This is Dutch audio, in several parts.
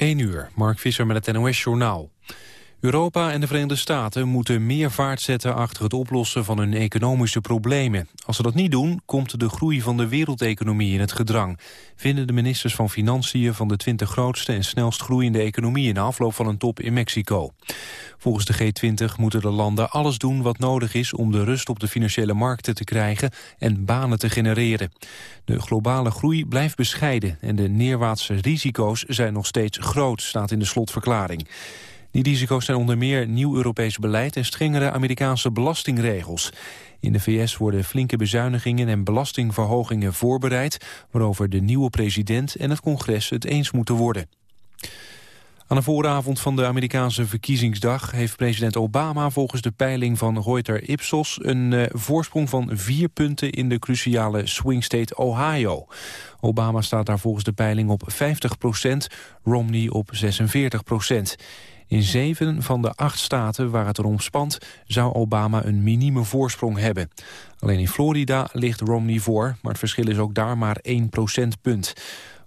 1 uur, Mark Visser met het NOS-journaal. Europa en de Verenigde Staten moeten meer vaart zetten achter het oplossen van hun economische problemen. Als ze dat niet doen, komt de groei van de wereldeconomie in het gedrang, vinden de ministers van Financiën van de 20 grootste en snelst groeiende economieën de afloop van een top in Mexico. Volgens de G20 moeten de landen alles doen wat nodig is om de rust op de financiële markten te krijgen en banen te genereren. De globale groei blijft bescheiden en de neerwaartse risico's zijn nog steeds groot, staat in de slotverklaring. Die risico's zijn onder meer nieuw Europees beleid en strengere Amerikaanse belastingregels. In de VS worden flinke bezuinigingen en belastingverhogingen voorbereid... waarover de nieuwe president en het congres het eens moeten worden. Aan de vooravond van de Amerikaanse verkiezingsdag... heeft president Obama volgens de peiling van Reuters-Ipsos... een uh, voorsprong van vier punten in de cruciale swing state Ohio. Obama staat daar volgens de peiling op 50 procent, Romney op 46 procent. In zeven van de acht staten waar het erom spant... zou Obama een minieme voorsprong hebben. Alleen in Florida ligt Romney voor... maar het verschil is ook daar maar 1 procentpunt.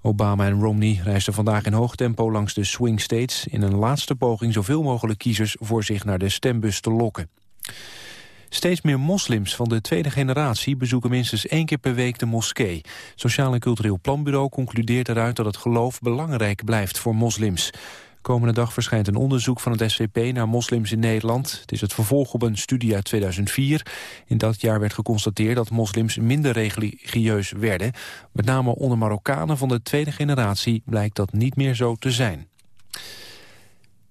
Obama en Romney reisden vandaag in hoog tempo langs de swing states... in een laatste poging zoveel mogelijk kiezers voor zich naar de stembus te lokken. Steeds meer moslims van de tweede generatie bezoeken minstens één keer per week de moskee. Sociaal en Cultureel Planbureau concludeert eruit dat het geloof belangrijk blijft voor moslims. Komende dag verschijnt een onderzoek van het SVP naar moslims in Nederland. Het is het vervolg op een studie uit 2004. In dat jaar werd geconstateerd dat moslims minder religieus werden. Met name onder Marokkanen van de tweede generatie blijkt dat niet meer zo te zijn.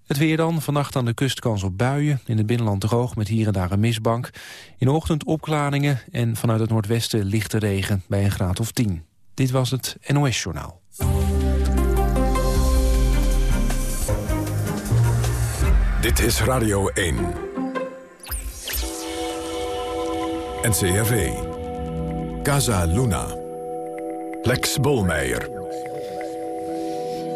Het weer dan, vannacht aan de kust kans op buien. In het binnenland droog met hier en daar een mistbank. In de ochtend opklaringen en vanuit het noordwesten lichte regen bij een graad of 10. Dit was het NOS Journaal. Dit is Radio 1. NCRV. Casa Luna. Lex Bolmeijer.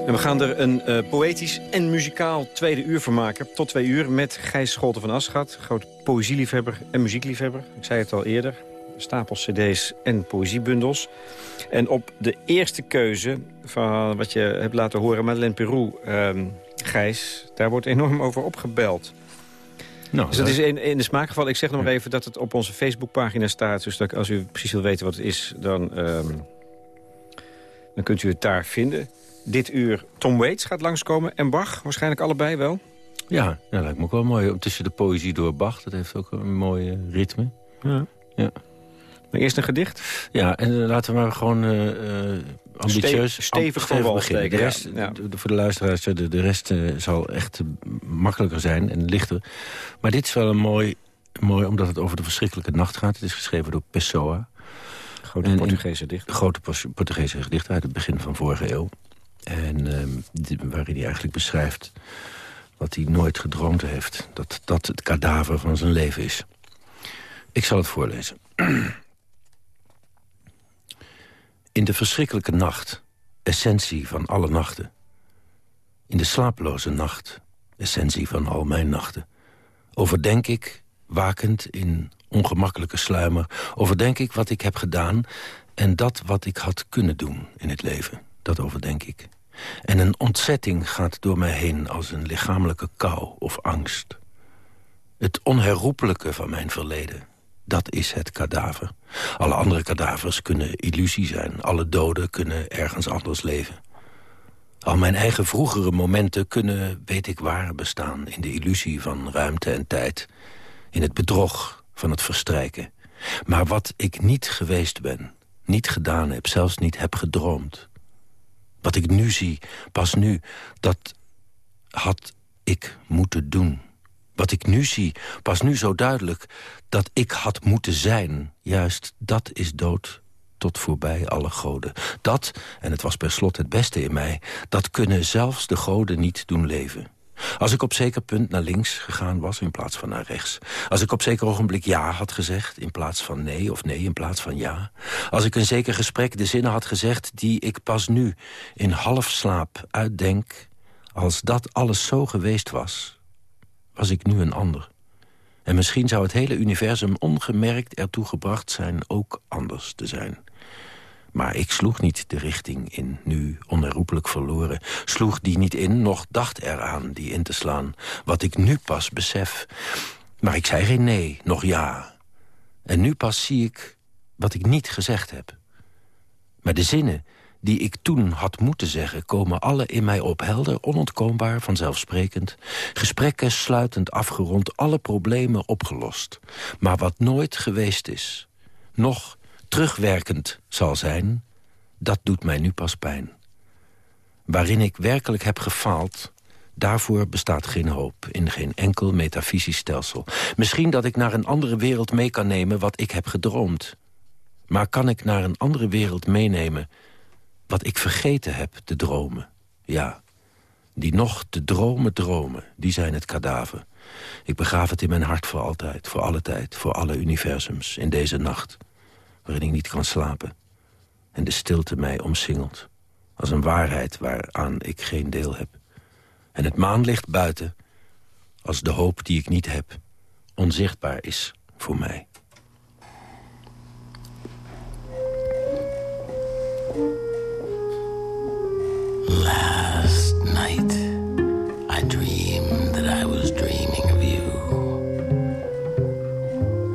En we gaan er een uh, poëtisch en muzikaal tweede uur van maken. Tot twee uur met Gijs Scholten van Aschat. Groot poëzieliefhebber en muziekliefhebber. Ik zei het al eerder. Stapels cd's en poëziebundels. En op de eerste keuze van wat je hebt laten horen... Madeleine Peru, uh, Gijs, daar wordt enorm over opgebeld. Nou, dus dat is in, in de smaakgeval. Ik zeg nog maar even dat het op onze Facebookpagina staat. Dus dat als u precies wil weten wat het is, dan, um, dan kunt u het daar vinden. Dit uur Tom Waits gaat langskomen en Bach, waarschijnlijk allebei wel. Ja, dat lijkt me ook wel mooi. Tussen de poëzie door Bach, dat heeft ook een mooi ritme. Ja. ja. Maar eerst een gedicht? Ja, en laten we maar gewoon uh, ambitieus... stevig van wal steken. De rest, ja. voor de luisteraars, de, de rest uh, zal echt makkelijker zijn en lichter. Maar dit is wel een mooi, mooi, omdat het over de verschrikkelijke nacht gaat. Het is geschreven door Pessoa. Grote Portugese dichter. Grote Portugese gedicht uit het begin van vorige eeuw. En uh, die, waarin hij eigenlijk beschrijft wat hij nooit gedroomd heeft. Dat dat het kadaver van zijn leven is. Ik zal het voorlezen. In de verschrikkelijke nacht, essentie van alle nachten. In de slaaploze nacht, essentie van al mijn nachten. Overdenk ik, wakend in ongemakkelijke sluimer... overdenk ik wat ik heb gedaan en dat wat ik had kunnen doen in het leven. Dat overdenk ik. En een ontzetting gaat door mij heen als een lichamelijke kou of angst. Het onherroepelijke van mijn verleden, dat is het kadaver. Alle andere kadavers kunnen illusie zijn. Alle doden kunnen ergens anders leven. Al mijn eigen vroegere momenten kunnen, weet ik waar, bestaan... in de illusie van ruimte en tijd. In het bedrog van het verstrijken. Maar wat ik niet geweest ben, niet gedaan heb... zelfs niet heb gedroomd. Wat ik nu zie, pas nu, dat had ik moeten doen. Wat ik nu zie, pas nu zo duidelijk, dat ik had moeten zijn. Juist dat is dood tot voorbij alle goden. Dat, en het was per slot het beste in mij... dat kunnen zelfs de goden niet doen leven. Als ik op zeker punt naar links gegaan was in plaats van naar rechts. Als ik op zeker ogenblik ja had gezegd in plaats van nee of nee in plaats van ja. Als ik een zeker gesprek de zinnen had gezegd die ik pas nu in halfslaap uitdenk. Als dat alles zo geweest was, was ik nu een ander. En misschien zou het hele universum ongemerkt ertoe gebracht zijn ook anders te zijn. Maar ik sloeg niet de richting in, nu onherroepelijk verloren. Sloeg die niet in, nog dacht eraan die in te slaan. Wat ik nu pas besef. Maar ik zei geen nee, nog ja. En nu pas zie ik wat ik niet gezegd heb. Maar de zinnen die ik toen had moeten zeggen... komen alle in mij op, helder, onontkoombaar, vanzelfsprekend. Gesprekken sluitend afgerond, alle problemen opgelost. Maar wat nooit geweest is, nog terugwerkend zal zijn... dat doet mij nu pas pijn. Waarin ik werkelijk heb gefaald... Daarvoor bestaat geen hoop in geen enkel metafysisch stelsel. Misschien dat ik naar een andere wereld mee kan nemen wat ik heb gedroomd. Maar kan ik naar een andere wereld meenemen wat ik vergeten heb te dromen? Ja, die nog te dromen dromen, die zijn het kadaver. Ik begraaf het in mijn hart voor altijd, voor alle tijd, voor alle universums, in deze nacht, waarin ik niet kan slapen. En de stilte mij omsingelt, als een waarheid waaraan ik geen deel heb. En het maanlicht buiten, als de hoop die ik niet heb, onzichtbaar is voor mij. Last night, I dreamed that I was dreaming of you.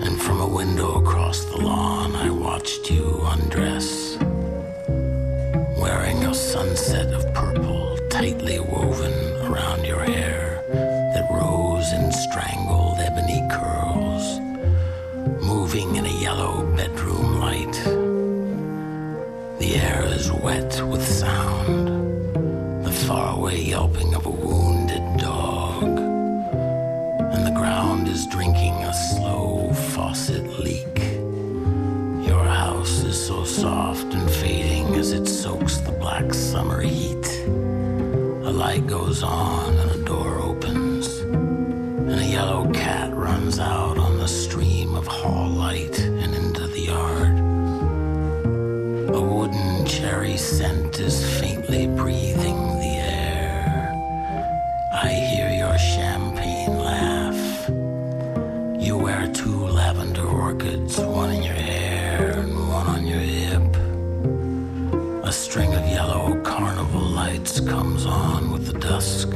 And from a window across the lawn, I watched you undress. Wearing a sunset of purple tightly woven around your hair that rose in strangled ebony curls, moving in a yellow bedroom light. The air is wet with sound, faraway yelping of a wounded dog, and the ground is drinking a slow faucet leak. Your house is so soft and fading as it soaks the black summer heat. A light goes on and a door opens, and a yellow cat runs out on the stream of hall light and into the yard. A wooden cherry scent is faintly breathing comes on with the dusk,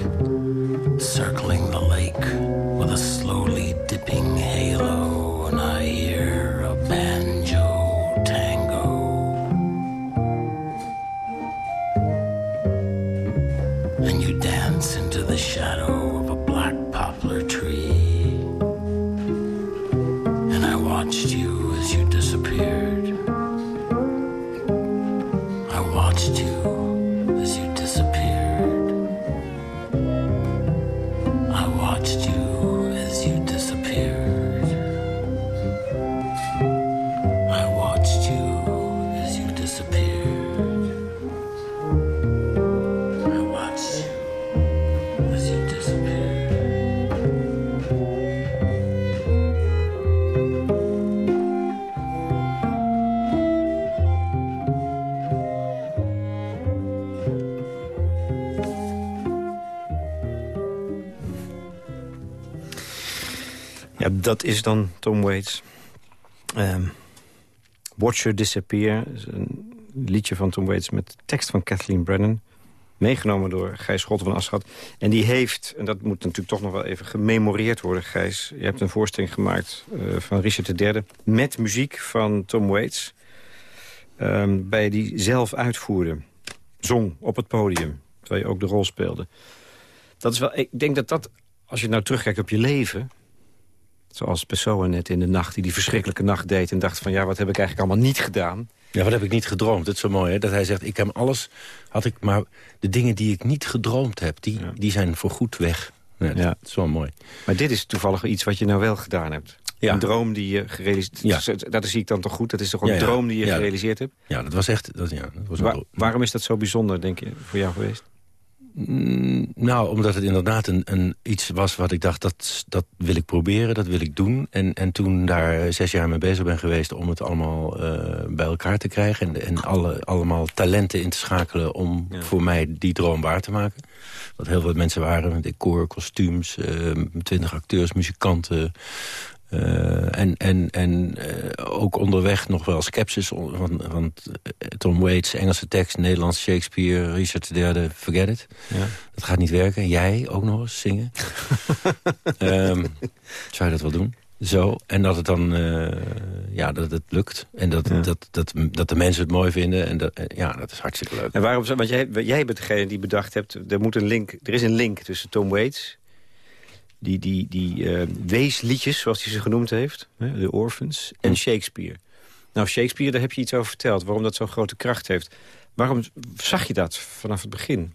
circling the lake with a slowly dat is dan Tom Waits. Ehm, Watch Her Disappear. is een liedje van Tom Waits met tekst van Kathleen Brennan. Meegenomen door Gijs Schotten van Aschat. En die heeft, en dat moet natuurlijk toch nog wel even gememoreerd worden, Gijs. Je hebt een voorstelling gemaakt eh, van Richard III... met muziek van Tom Waits. ehm, bij die zelf uitvoerde. Zong op het podium, terwijl je ook de rol speelde. Dat is wel, ik denk dat dat, als je nou terugkijkt op je leven... Zoals Pessoa net in de nacht, die die verschrikkelijke nacht deed... en dacht van, ja, wat heb ik eigenlijk allemaal niet gedaan? Ja, wat heb ik niet gedroomd? Dat is zo mooi, hè? Dat hij zegt, ik heb alles, had ik maar... de dingen die ik niet gedroomd heb, die, Ja. die zijn voorgoed weg. Ja, dat Ja. is wel mooi. Maar dit is toevallig iets wat je nou wel gedaan hebt. Ja. Een droom die je gerealiseerd... Ja. Dat zie ik dan toch goed? Dat is toch een Ja, droom die je gerealiseerd hebt? Ja, dat was echt... Dat, ja, dat was Wa- een- waarom is dat zo bijzonder, denk je, voor jou geweest? Mm, Nou, omdat het inderdaad een, een, iets was wat ik dacht, dat, dat wil ik proberen, dat wil ik doen. En, en toen daar zes jaar mee bezig ben geweest om het allemaal eh, bij elkaar te krijgen... en, en alle, allemaal talenten in te schakelen om Ja. voor mij die droom waar te maken. Wat heel veel mensen waren, decor, kostuums, twintig acteurs, muzikanten... Uh, en en, en uh, ook onderweg nog wel sceptisch. Want, want Tom Waits, Engelse tekst, Nederlands Shakespeare, Richard III, forget it. Ja. Dat gaat niet werken. Jij ook nog eens zingen. um, zou je dat wel doen? Zo, en dat het dan, uh, ja, dat het lukt. En dat, ja. dat, dat, dat de mensen het mooi vinden. En dat, ja, dat is hartstikke leuk. En waarom, want jij, jij bent degene die bedacht hebt, er, moet een link, er is een link tussen Tom Waits... die, die, die uh, weesliedjes, zoals hij ze genoemd heeft, de Orphans, en. Shakespeare. Nou, Shakespeare, daar heb je iets over verteld, waarom dat zo'n grote kracht heeft. Waarom zag je dat vanaf het begin?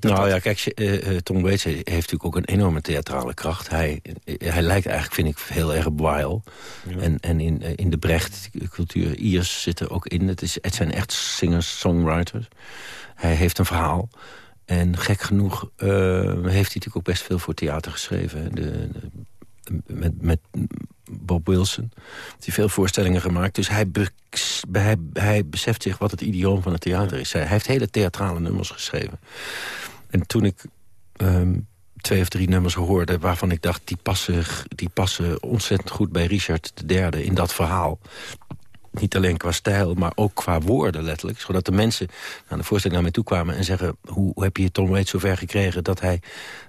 nou ja, kijk, uh, Tom Waits heeft natuurlijk ook een enorme theatrale kracht. Hij, hij lijkt eigenlijk, vind ik, heel erg op Weil. Ja. En, en in, in de Brecht-cultuur, Iers zitten ook in. Het, is, het zijn echt singers, songwriters. Hij heeft een verhaal. En gek genoeg uh, heeft hij natuurlijk ook best veel voor theater geschreven. De, met, met Bob Wilson. Heeft hij veel voorstellingen gemaakt. Dus hij, hij, hij beseft zich wat het idioom van het theater is. Hij heeft hele theatrale nummers geschreven. En toen ik um, twee of drie nummers hoorde... waarvan ik dacht, die passen, die passen ontzettend goed bij Richard III in dat verhaal. Niet alleen qua stijl, maar ook qua woorden letterlijk. Zodat de mensen naar de voorstelling naar mij toe kwamen en zeggen... hoe heb je Tom Waits zover gekregen dat hij,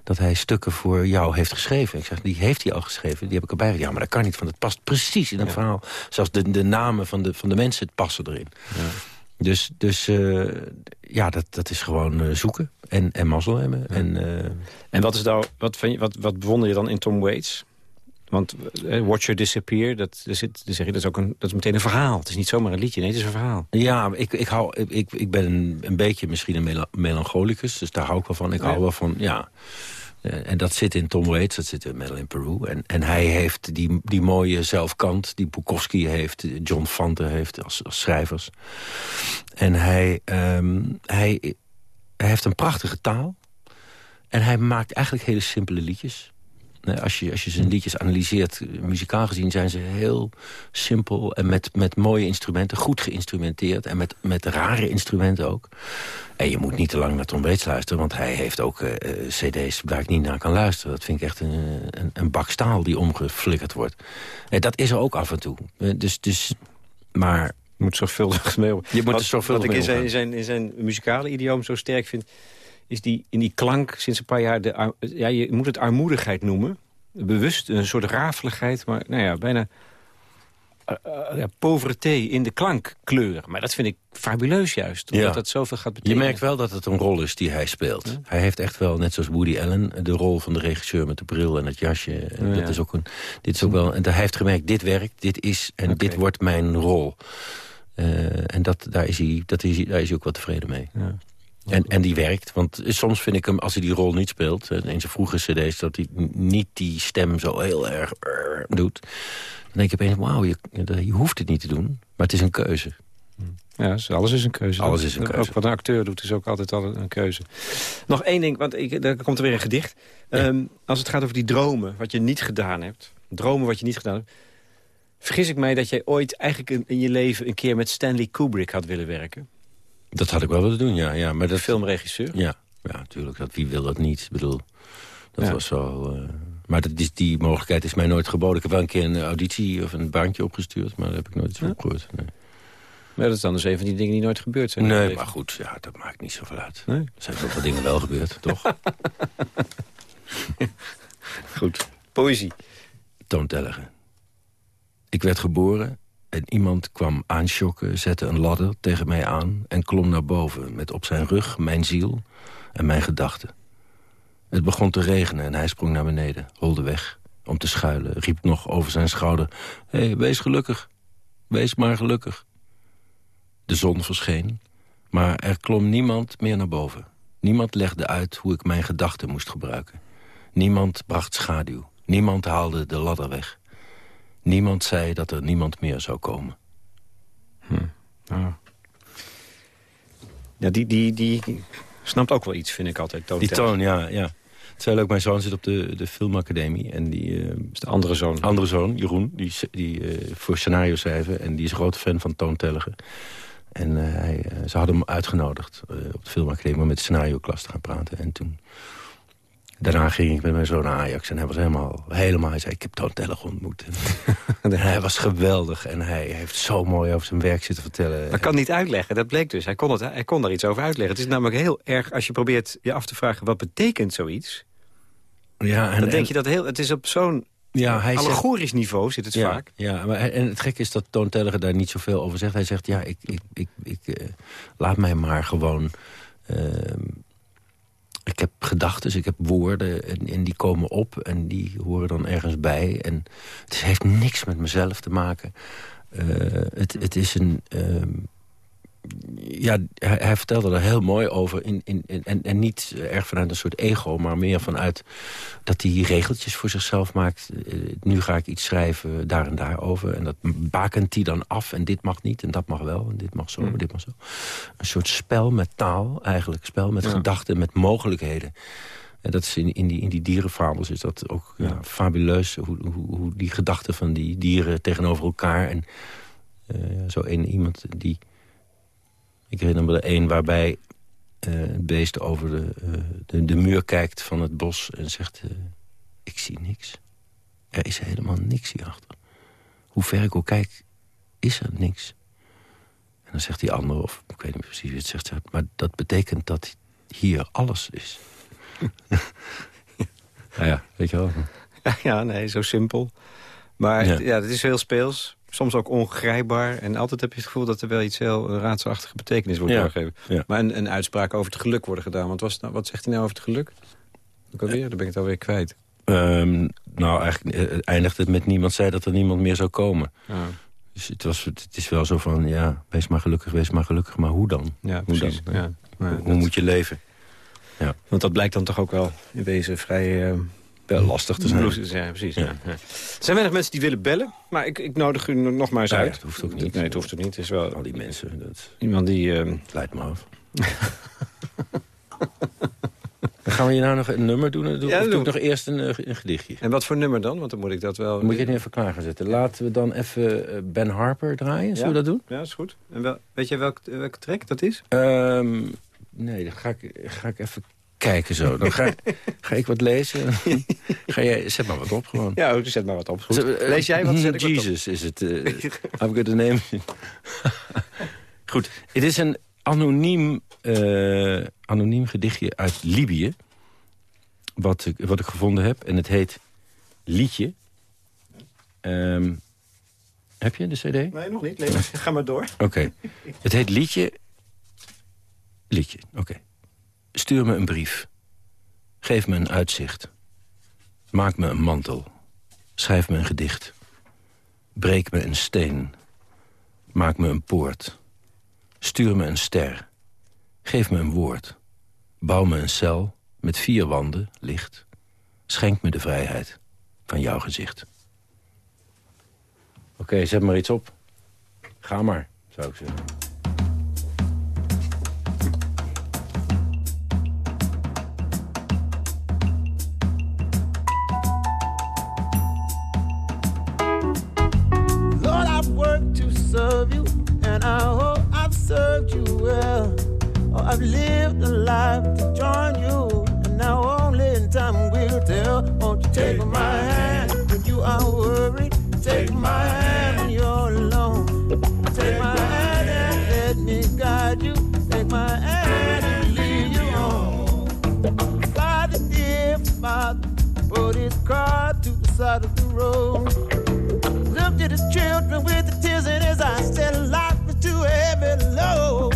dat hij stukken voor jou heeft geschreven? Ik zeg, die heeft hij al geschreven, die heb ik erbij. Ja, maar dat kan niet, want het past precies in het verhaal. Zelfs de, de namen van de, van de mensen passen erin. Ja. Dus, dus uh, ja, dat, dat is gewoon uh, zoeken en, en mazzel hebben. Ja. En, uh, en wat, is nou, wat, vind je, wat, wat bewonder je dan in Tom Waits? Want uh, Watch Your Disappear, dat, dat, zit, dat, zeg je, dat, is ook een, dat is meteen een verhaal. Het is niet zomaar een liedje, nee, het is een verhaal. Ja, ik, ik, hou, ik, ik ben een, een beetje misschien een mel melancholicus. Dus daar hou ik wel van. Ik ja. hou wel van, ja... Uh, en dat zit in Tom Waits, dat zit in Madeline Peru. En, en hij heeft die, die mooie zelfkant die Bukowski heeft... John Fante heeft als, als schrijvers. En hij, um, hij, hij heeft een prachtige taal. En hij maakt eigenlijk hele simpele liedjes. Als je, als je zijn liedjes analyseert, muzikaal gezien zijn ze heel simpel... en met, met mooie instrumenten, goed geïnstrumenteerd... en met, met rare instrumenten ook. En je moet niet te lang naar Tom Waits luisteren... want hij heeft ook uh, cd's waar ik niet naar kan luisteren. Dat vind ik echt een, een, een bak staal die omgeflikkerd wordt. En dat is er ook af en toe. Dus, dus, maar je moet zorgvuldig mee Je moet wat, zorgvuldig wat ik in zijn, in, zijn, in zijn muzikale idioom zo sterk vind... is die in die klank sinds een paar jaar... De, ja, je moet het armoedigheid noemen. Bewust, een soort rafeligheid, maar nou ja, bijna... Uh, ja, pauvreté in de klankkleur. Maar dat vind ik fabuleus juist, omdat ja. dat zoveel gaat betekenen. Je merkt wel dat het een rol is die hij speelt. Ja. Hij heeft echt wel, net zoals Woody Allen... de rol van de regisseur met de bril en het jasje. Oh, dat is ook een, dit is ook wel, en hij heeft gemerkt, dit werkt, dit is en okay. dit wordt mijn rol. Uh, en dat, daar, is hij, dat is, daar is hij ook wel tevreden mee. En, en die werkt, want soms vind ik hem, als hij die rol niet speelt... in zijn vroege cd's, dat hij niet die stem zo heel erg uh, doet... dan denk ik opeens, wauw, je, je hoeft het niet te doen. Maar het is een keuze. Ja, alles is een keuze. Alles is een keuze. Ook wat een acteur doet, is ook altijd al een keuze. Nog één ding, want ik, er komt er weer een gedicht. Ja. Um, als het gaat over die dromen, wat je niet gedaan hebt. Dromen wat je niet gedaan hebt. Vergis ik mij dat jij ooit eigenlijk in je leven... een keer met Stanley Kubrick had willen werken? Dat had ik wel willen doen, ja. ja maar de filmregisseur? Ja, ja natuurlijk. Dat, wie wil dat niet? Ik bedoel, dat ja. was zo... Uh, maar dat is, die mogelijkheid is mij nooit geboden. Ik heb wel een keer een auditie of een baantje opgestuurd... maar daar heb ik nooit iets van gehoord. Nee. Maar dat is dan dus een van die dingen die nooit gebeurd zijn. Nee, maar goed, ja, dat maakt niet zoveel uit. Nee? Er zijn zoveel dingen wel gebeurd, toch? goed. Poëzie. Toontelligen. Ik werd geboren en iemand kwam aanschokken, zette een ladder tegen mij aan... en klom naar boven met op zijn rug mijn ziel en mijn gedachten. Het begon te regenen en hij sprong naar beneden, holde weg om te schuilen. Riep nog over zijn schouder, hé, hey, wees gelukkig, wees maar gelukkig. De zon verscheen, maar er klom niemand meer naar boven. Niemand legde uit hoe ik mijn gedachten moest gebruiken. Niemand bracht schaduw, niemand haalde de ladder weg... Niemand zei dat er niemand meer zou komen. Hm. Ah. Ja, die, die, die snapt ook wel iets, vind ik altijd. Die toon, ja. ja. Terwijl ook mijn zoon zit op de, de filmacademie. En die, uh, is de andere zoon? Andere zoon, Jeroen, die, die uh, voor scenario schrijven. En die is een grote fan van toontelligen. En uh, hij, ze hadden hem uitgenodigd op de filmacademie... om met de scenario klas te gaan praten. En toen Daarna ging ik met mijn zoon naar Ajax en hij was helemaal... helemaal hij zei, ik heb Toon Tellig ontmoet. en hij was geweldig en hij heeft zo mooi over zijn werk zitten vertellen. Maar kan niet uitleggen, dat bleek dus. Hij kon, het, hij kon daar iets over uitleggen. Het is namelijk heel erg, als je probeert je af te vragen... wat betekent zoiets... Ja, en, dan denk je dat heel, het is op zo'n ja, hij allegorisch niveau zit het ja, vaak. Ja, maar, en het gekke is dat Toon Telliger daar niet zoveel over zegt. Hij zegt, ja, ik, ik, ik, ik uh, laat mij maar gewoon... Uh, ik heb gedachten, ik heb woorden en, die komen op en die horen dan ergens bij. En het heeft niks met mezelf te maken. Uh, het, het is een... Ehm, ja, hij, hij, vertelde er heel mooi over. In, in, en, en niet erg vanuit een soort ego, maar meer vanuit dat hij regeltjes voor zichzelf maakt. Uh, nu ga ik iets schrijven daar en daar over. En dat bakent hij dan af. En dit mag niet en dat mag wel. En dit mag zo, en dit mag zo. Een soort spel met taal eigenlijk. Spel met ja. gedachten, met mogelijkheden. En dat is in, in, die, in die dierenfabels is dat ook ja. Ja, fabuleus. Hoe, hoe, hoe, die gedachten van die dieren tegenover elkaar. En uh, zo een iemand die... Ik herinner me er een waarbij uh, het beest over de, uh, de, de, muur kijkt van het bos en zegt... Uh, ik zie niks. Er is helemaal niks hierachter. Hoe ver ik ook kijk, is er niks. En dan zegt die ander, of ik weet niet precies wie het zegt... maar dat betekent dat hier alles is. nou ja, weet je wel. Ja, nee, zo simpel. Maar ja, ja het is heel speels soms ook ongrijpbaar. En altijd heb je het gevoel dat er wel iets heel raadselachtige betekenis wordt ja. doorgegeven. Ja. Maar een, een uitspraak over het geluk worden gedaan. Want was, nou, wat zegt hij nou over het geluk? Ook alweer, dan ben ik het alweer kwijt. Um, nou, eigenlijk uh, eindigt het met niemand zei dat er niemand meer zou komen. Ja. Dus het, was, het is wel zo van, ja, wees maar gelukkig, wees maar gelukkig. Maar hoe dan? Ja, hoe precies. Dan? Ja. hoe, hoe moet je leven? Ja. Want dat blijkt dan toch ook wel in wezen vrij... Uh, wel lastig te zijn. Ja, precies. Ja. Ja. Er zijn weinig mensen die willen bellen, maar ik, ik nodig u nog maar eens ja, uit. Dat hoeft ook niet. Nee, het hoeft ook niet. Het is wel al die mensen. Dat... Iemand die... Uh... Leidt me af. dan gaan we hier nou nog een nummer doen? Doe, ja, of doe ik nog eerst een, een, gedichtje? En wat voor nummer dan? Want dan moet ik dat wel... Dan moet je het even klaar gaan zetten. Laten we dan even Ben Harper draaien. Zullen we dat doen? Ja, dat is goed. En wel, weet jij welk, welke track dat is? Um, nee, dan ga ik, ga ik even kijken zo. Dan ga, ga ik wat lezen. ga jij, zet maar wat op gewoon. Ja, zet maar wat op. Goed. Lees jij wat? Zet ik Jesus is het. Uh, ik het name? Goed. Het is een anoniem, uh, anoniem gedichtje uit Libië. Wat ik, wat ik gevonden heb. En het heet Liedje. Um, heb je de cd? Nee, nog niet. Ga maar door. Oké. Okay. Het heet Liedje. Liedje, oké. Okay. Stuur me een brief. Geef me een uitzicht. Maak me een mantel. Schrijf me een gedicht. Breek me een steen. Maak me een poort. Stuur me een ster. Geef me een woord. Bouw me een cel met vier wanden, licht. Schenk me de vrijheid van jouw gezicht. Oké, zet maar iets op. Ga maar, zou ik zeggen. Oh, I've lived a life to join you, and now only in time will tell. Won't you take my hand when you are worried? Take my hand when you're alone. Take my hand and let me guide you. Take my hand and lead you on. Father, dear Father, put his car to the side of the road. Looked at his children with the tears in his eyes, said life was too heavy low.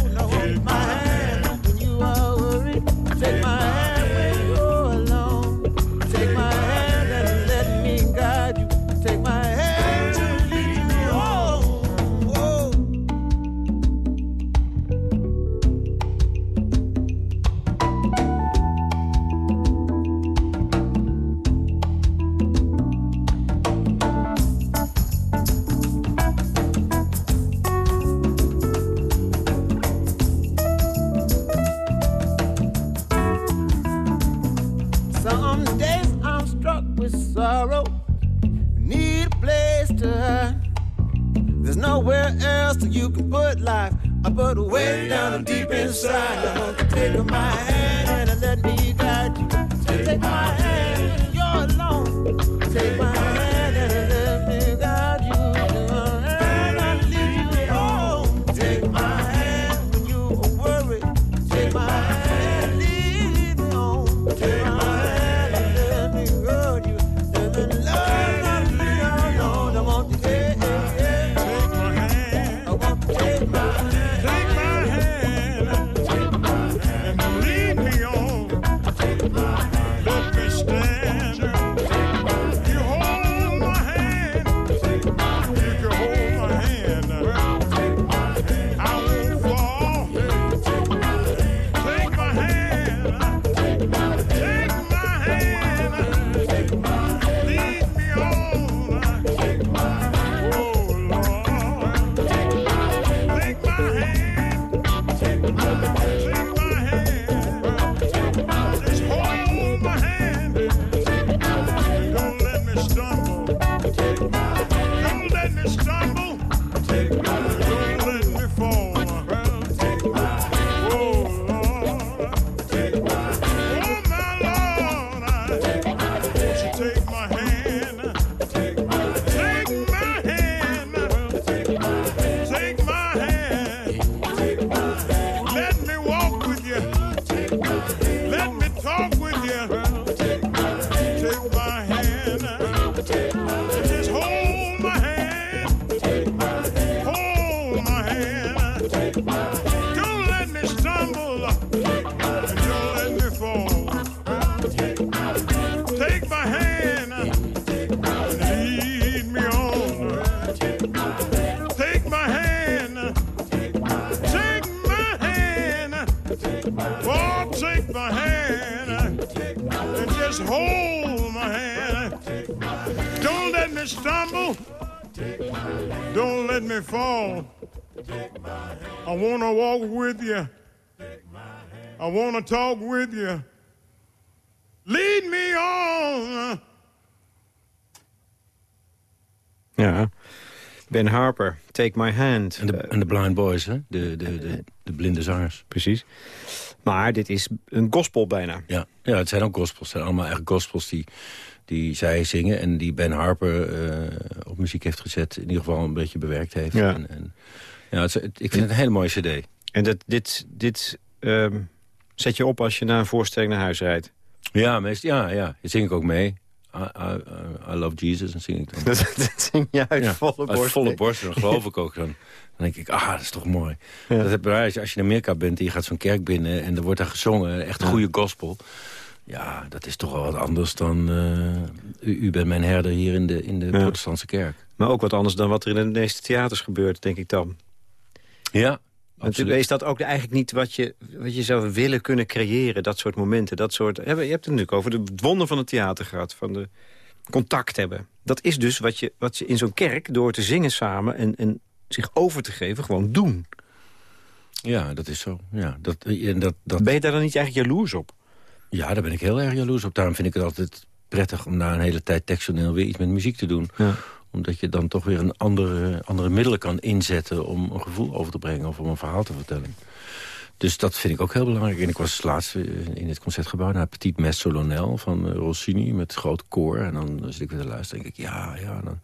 Fall. I want to walk with you. I want to talk with you. Lead me on. Ja. Ben Harper, Take My Hand. En de, Eh, en de Blind Boys, hè? De, de, de, de blinde zangers. precies. Maar dit is een gospel bijna. Ja. ja, het zijn ook gospels. Het zijn allemaal echt gospels die, die zij zingen... en die Ben Harper eh, op muziek heeft gezet. In ieder geval een beetje bewerkt heeft. Ja. En, en, ja, het ik vind het een hele mooie cd. En dat, dit, dit ehm, zet je op als je na een voorstelling naar huis rijdt. Ja, meest, ja, ja. Dat zing ik ook mee. I, I, I love Jesus, en zing ik dan. Dat, dat zing je uit Ja, volle borst. Uit volle borst, dan geloof ik ook. Dan, dan denk ik, ah, dat is toch mooi. Ja. Dat heb, je, als je in Amerika bent en je gaat zo'n kerk binnen... en er wordt daar gezongen, echt goede gospel... ja, dat is toch wel wat anders dan... eh, u, u bent mijn herder hier in de, in de protestantse kerk. Maar ook wat anders dan wat er in de meeste theaters gebeurt, denk ik dan. Ja, Want is dat ook eigenlijk niet wat je, wat je zou willen kunnen creëren? Dat soort momenten, dat soort... Je hebt het natuurlijk over de wonder van het theater gehad. Van de contact hebben. Dat is dus wat je, wat je in zo'n kerk, door te zingen samen... En, en zich over te geven, gewoon doen. Ja, dat is zo. Ja, dat, en dat, dat, Ben je daar dan niet eigenlijk jaloers op? Ja, daar ben ik heel erg jaloers op. Daarom vind ik het altijd prettig om na een hele tijd textioneel weer iets met muziek te doen. Ja. Omdat je dan toch weer een andere, andere middelen kan inzetten... om een gevoel over te brengen of om een verhaal te vertellen. Dus dat vind ik ook heel belangrijk. En ik was laatst in het concertgebouw naar Petit Mes Solonel van eh, Rossini... met groot koor. En dan zit ik weer te luisteren. denk ik, ja, ja. Dan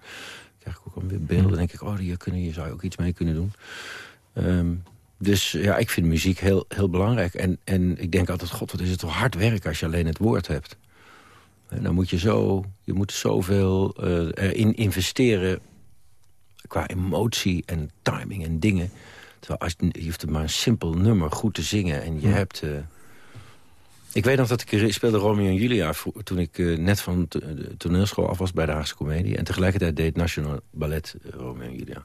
krijg ik ook alweer beelden. Dan denk ik, oh, hier, kunnen, hier zou je ook iets mee kunnen doen. Ehm, dus ja, ik vind muziek heel, heel belangrijk. En, en ik denk altijd, god, wat is het toch hard werk als je alleen het woord hebt. En dan moet je zo, je moet zoveel eh, erin investeren qua emotie en timing en dingen. Terwijl als, je hoeft maar een simpel nummer goed te zingen en je hebt... eh, ik weet nog dat ik speelde Romeo en Julia toen ik eh, net van de toneelschool af was bij de Haagse Comedie. En tegelijkertijd deed het National Ballet Romeo en Julia.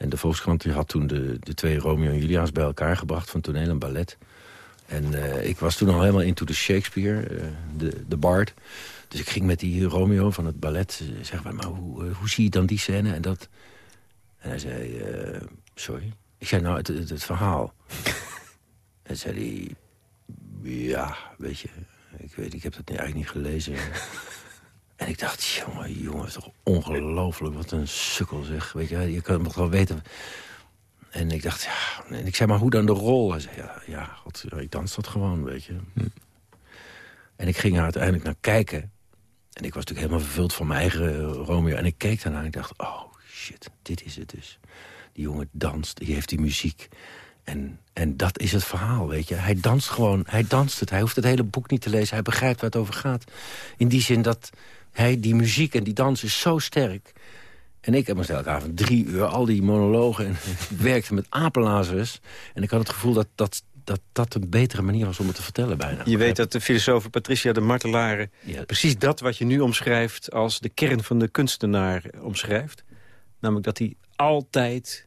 En de Volkskrant die had toen de, de twee Romeo en Julia's bij elkaar gebracht van toneel en ballet. En eh, ik was toen al helemaal into de Shakespeare, eh, de, de Bard. Dus ik ging met die Romeo van het ballet eh, zeggen... maar hoe, eh, hoe zie je dan die scène en dat? En hij zei, sorry. Ik zei, nou, het, het, het verhaal. en zei hij, ja, weet je... Ik weet, ik heb dat eigenlijk niet gelezen. ik dacht, jongen, jongen, is toch ongelooflijk. Wat een sukkel, zeg. Weet je, je kan het wel weten... En ik dacht, ja... En ik zei, maar hoe dan de rol? Hij zei, ja, ja God, ik dans dat gewoon, weet je. En ik ging er uiteindelijk naar kijken. En ik was natuurlijk helemaal vervuld van mijn eigen eh, Romeo. En ik keek daarna en ik dacht, oh shit, dit is het dus. Die jongen danst, die heeft die muziek. En, en dat is het verhaal, weet je. Hij danst gewoon, hij danst het. Hij hoeft het hele boek niet te lezen. Hij begrijpt waar het over gaat. In die zin dat hij, die muziek en die dans is zo sterk. En ik heb moest elke avond drie uur al die monologen... en ik werkte met apenlazers. En ik had het gevoel dat dat, dat dat een betere manier was om het te vertellen bijna. Je weet dat de filosoof Patricia de Martelare... Ja. precies dat wat je nu omschrijft als de kern van de kunstenaar omschrijft. Namelijk dat hij altijd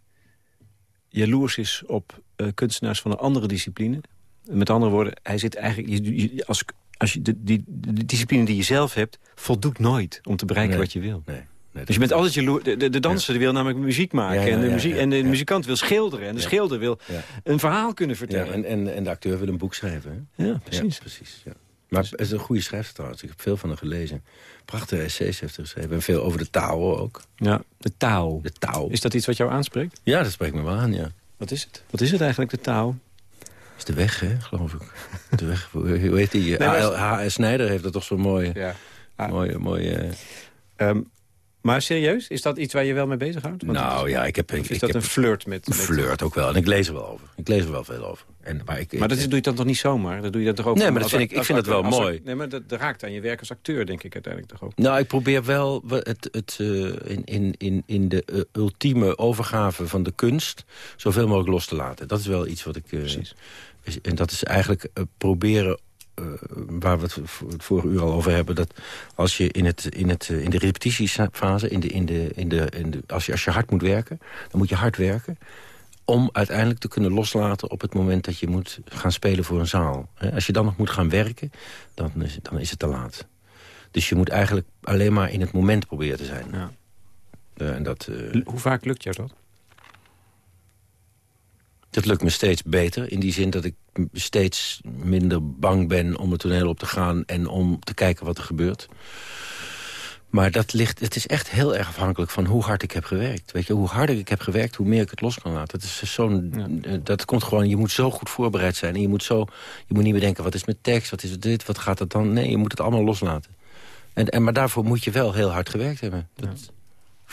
jaloers is op eh, kunstenaars van een andere discipline. Met andere woorden, hij zit eigenlijk... Als, als je de, die, de discipline die je zelf hebt, voldoet nooit om te bereiken Nee. wat je wil. Nee, nee, Dus je bent altijd jaloers. De, de, de danser wil namelijk muziek maken. Ja, ja, en de, muziek, en de muzikant wil schilderen. En de schilder wil een verhaal kunnen Ja, vertellen. en, en, en de acteur wil een boek schrijven. Hè? Ja, precies. Precies ja. Maar het is een goede schrijfster trouwens. Ik heb veel van haar gelezen. Prachtige essays heeft ze geschreven. En veel over de taal ook. Ja, de taal. De taal. Is dat iets wat jou aanspreekt? Ja, dat spreekt me wel aan, ja. Wat is het? Wat is het eigenlijk, de taal? Is de weg, hè, geloof ik. De weg, hoe heet die? H.L. Snijder heeft dat toch zo'n mooie... Ja. Ah. mooie, mooie Ehm, Maar serieus, is dat iets waar je wel mee bezighoudt? Want nou ja, ik heb... Of is ik dat heb een flirt met... een flirt ook wel. En ik lees er wel over. Ik lees er wel veel over. En, maar ik, Maar dat is, doe je dan toch niet zomaar? Dat doe je dat toch ook Nee, maar dat vind ik- ik vind het wel mooi. Nee, maar dat, dat raakt aan je werk als acteur, denk ik uiteindelijk toch ook. Nou, ik probeer wel we- het, het, eh, in, in, in, in de eh, ultieme overgave van de kunst... zoveel mogelijk los te laten. Dat is wel iets wat ik... eh, Precies. En dat is eigenlijk eh, proberen... eh, waar we het vorige uur al over hebben... dat als je in, het, in, het, eh, in de repetitiefase... In de, in de, in de, in de, als, je, als je hard moet werken, dan moet je hard werken... om uiteindelijk te kunnen loslaten op het moment dat je moet gaan spelen voor een zaal. Als je dan nog moet gaan werken, dan is, dan is het te laat. Dus je moet eigenlijk alleen maar in het moment proberen te zijn. Ja. En dat, Hoe vaak lukt jou dat? Dat lukt me steeds beter. In die zin dat ik steeds minder bang ben om het toneel op te gaan... en om te kijken wat er gebeurt. Maar dat ligt, het is echt heel erg afhankelijk van hoe hard ik heb gewerkt. Weet je, hoe harder ik heb gewerkt, hoe meer ik het los kan laten. Dat, is zo'n, eh, dat komt gewoon, je moet zo goed voorbereid zijn. En je moet, zo, je moet niet bedenken, wat is mijn tekst, wat is dit, wat gaat het dan? Nee, je moet het allemaal loslaten. En, en, maar daarvoor moet je wel heel hard gewerkt hebben. Dat,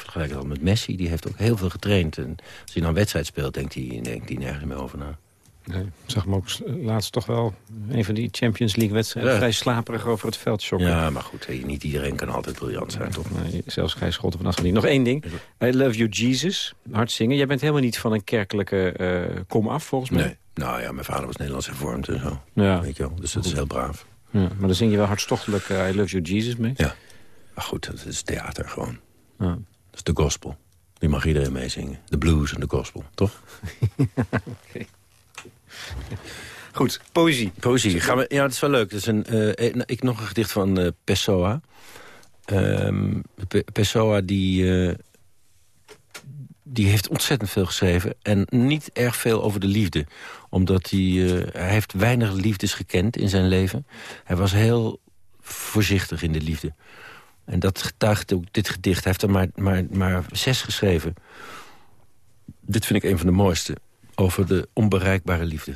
Vergelijk het al met Messi, die heeft ook heel veel getraind. En als hij dan een wedstrijd speelt, denkt hij, denkt hij nergens meer over na. Nee, ik zag hem ook laatst toch wel een van die Champions League wedstrijden... Ja. vrij slaperig over het veld shoppen. Ja, maar goed, niet iedereen kan altijd briljant zijn, toch? Nee, zelfs Gijs Schotten van niet. Nog één ding. I Love You Jesus. Hard zingen. Jij bent helemaal niet van een kerkelijke eh kom af, volgens mij. Nee. Nou ja, mijn vader was Nederlands hervormd en zo. Ja. Weet je wel, dus dat is heel braaf. ja. Maar dan zing je wel hartstochtelijk eh, I Love You Jesus mee. Ja. Maar goed, dat is theater gewoon. Ja. Dat is de gospel. Die mag iedereen meezingen. De blues en de gospel, toch? Goed, poëzie. Poëzie. Gaan we, ja, dat is wel leuk. Dat is een, eh, eh, ik nog een gedicht van eh, Pessoa. Ehm, Pe- Pessoa die, die heeft ontzettend veel geschreven. En niet erg veel over de liefde. Omdat hij, hij heeft weinig liefdes gekend in zijn leven. Hij was heel voorzichtig in de liefde. En dat getuigt ook dit gedicht. Hij heeft er maar, maar, maar zes geschreven. Dit vind ik een van de mooiste. Over de onbereikbare liefde.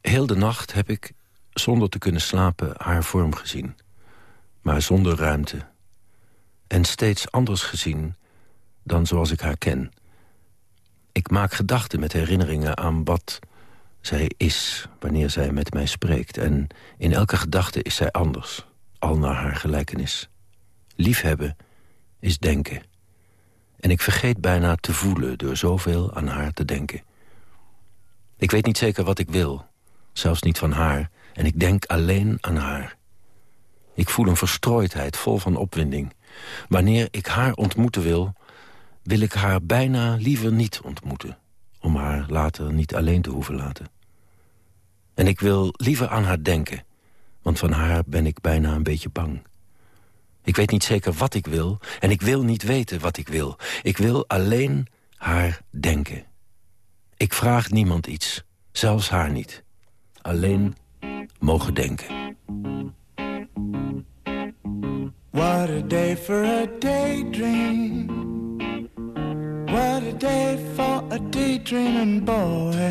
Heel de nacht heb ik, zonder te kunnen slapen, haar vorm gezien. Maar zonder ruimte. En steeds anders gezien dan zoals ik haar ken. Ik maak gedachten met herinneringen aan wat zij is... wanneer zij met mij spreekt. En in elke gedachte is zij anders, al naar haar gelijkenis. Liefhebben is denken. En ik vergeet bijna te voelen door zoveel aan haar te denken. Ik weet niet zeker wat ik wil, zelfs niet van haar... en ik denk alleen aan haar. Ik voel een verstrooidheid vol van opwinding. Wanneer ik haar ontmoeten wil, wil ik haar bijna liever niet ontmoeten... om haar later niet alleen te hoeven laten. En ik wil liever aan haar denken, want van haar ben ik bijna een beetje bang. Ik weet niet zeker wat ik wil en ik wil niet weten wat ik wil. Ik wil alleen haar denken. Ik vraag niemand iets, zelfs haar niet. Alleen mogen denken. What a day for a daydream. What a day for a daydreaming boy.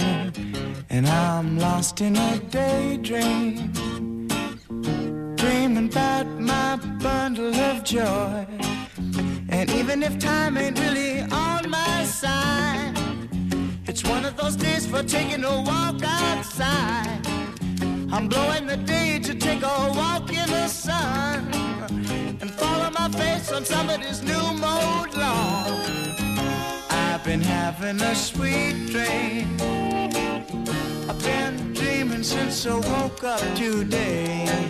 And I'm lost in a daydream. Dreaming about my bundle of joy. And even if time ain't really on my side, it's one of those days for taking a walk outside. I'm blowing the day to take a walk in the sun and follow my face on somebody's new mode lawn. I've been having a sweet dream. I've been dreaming since I woke up today.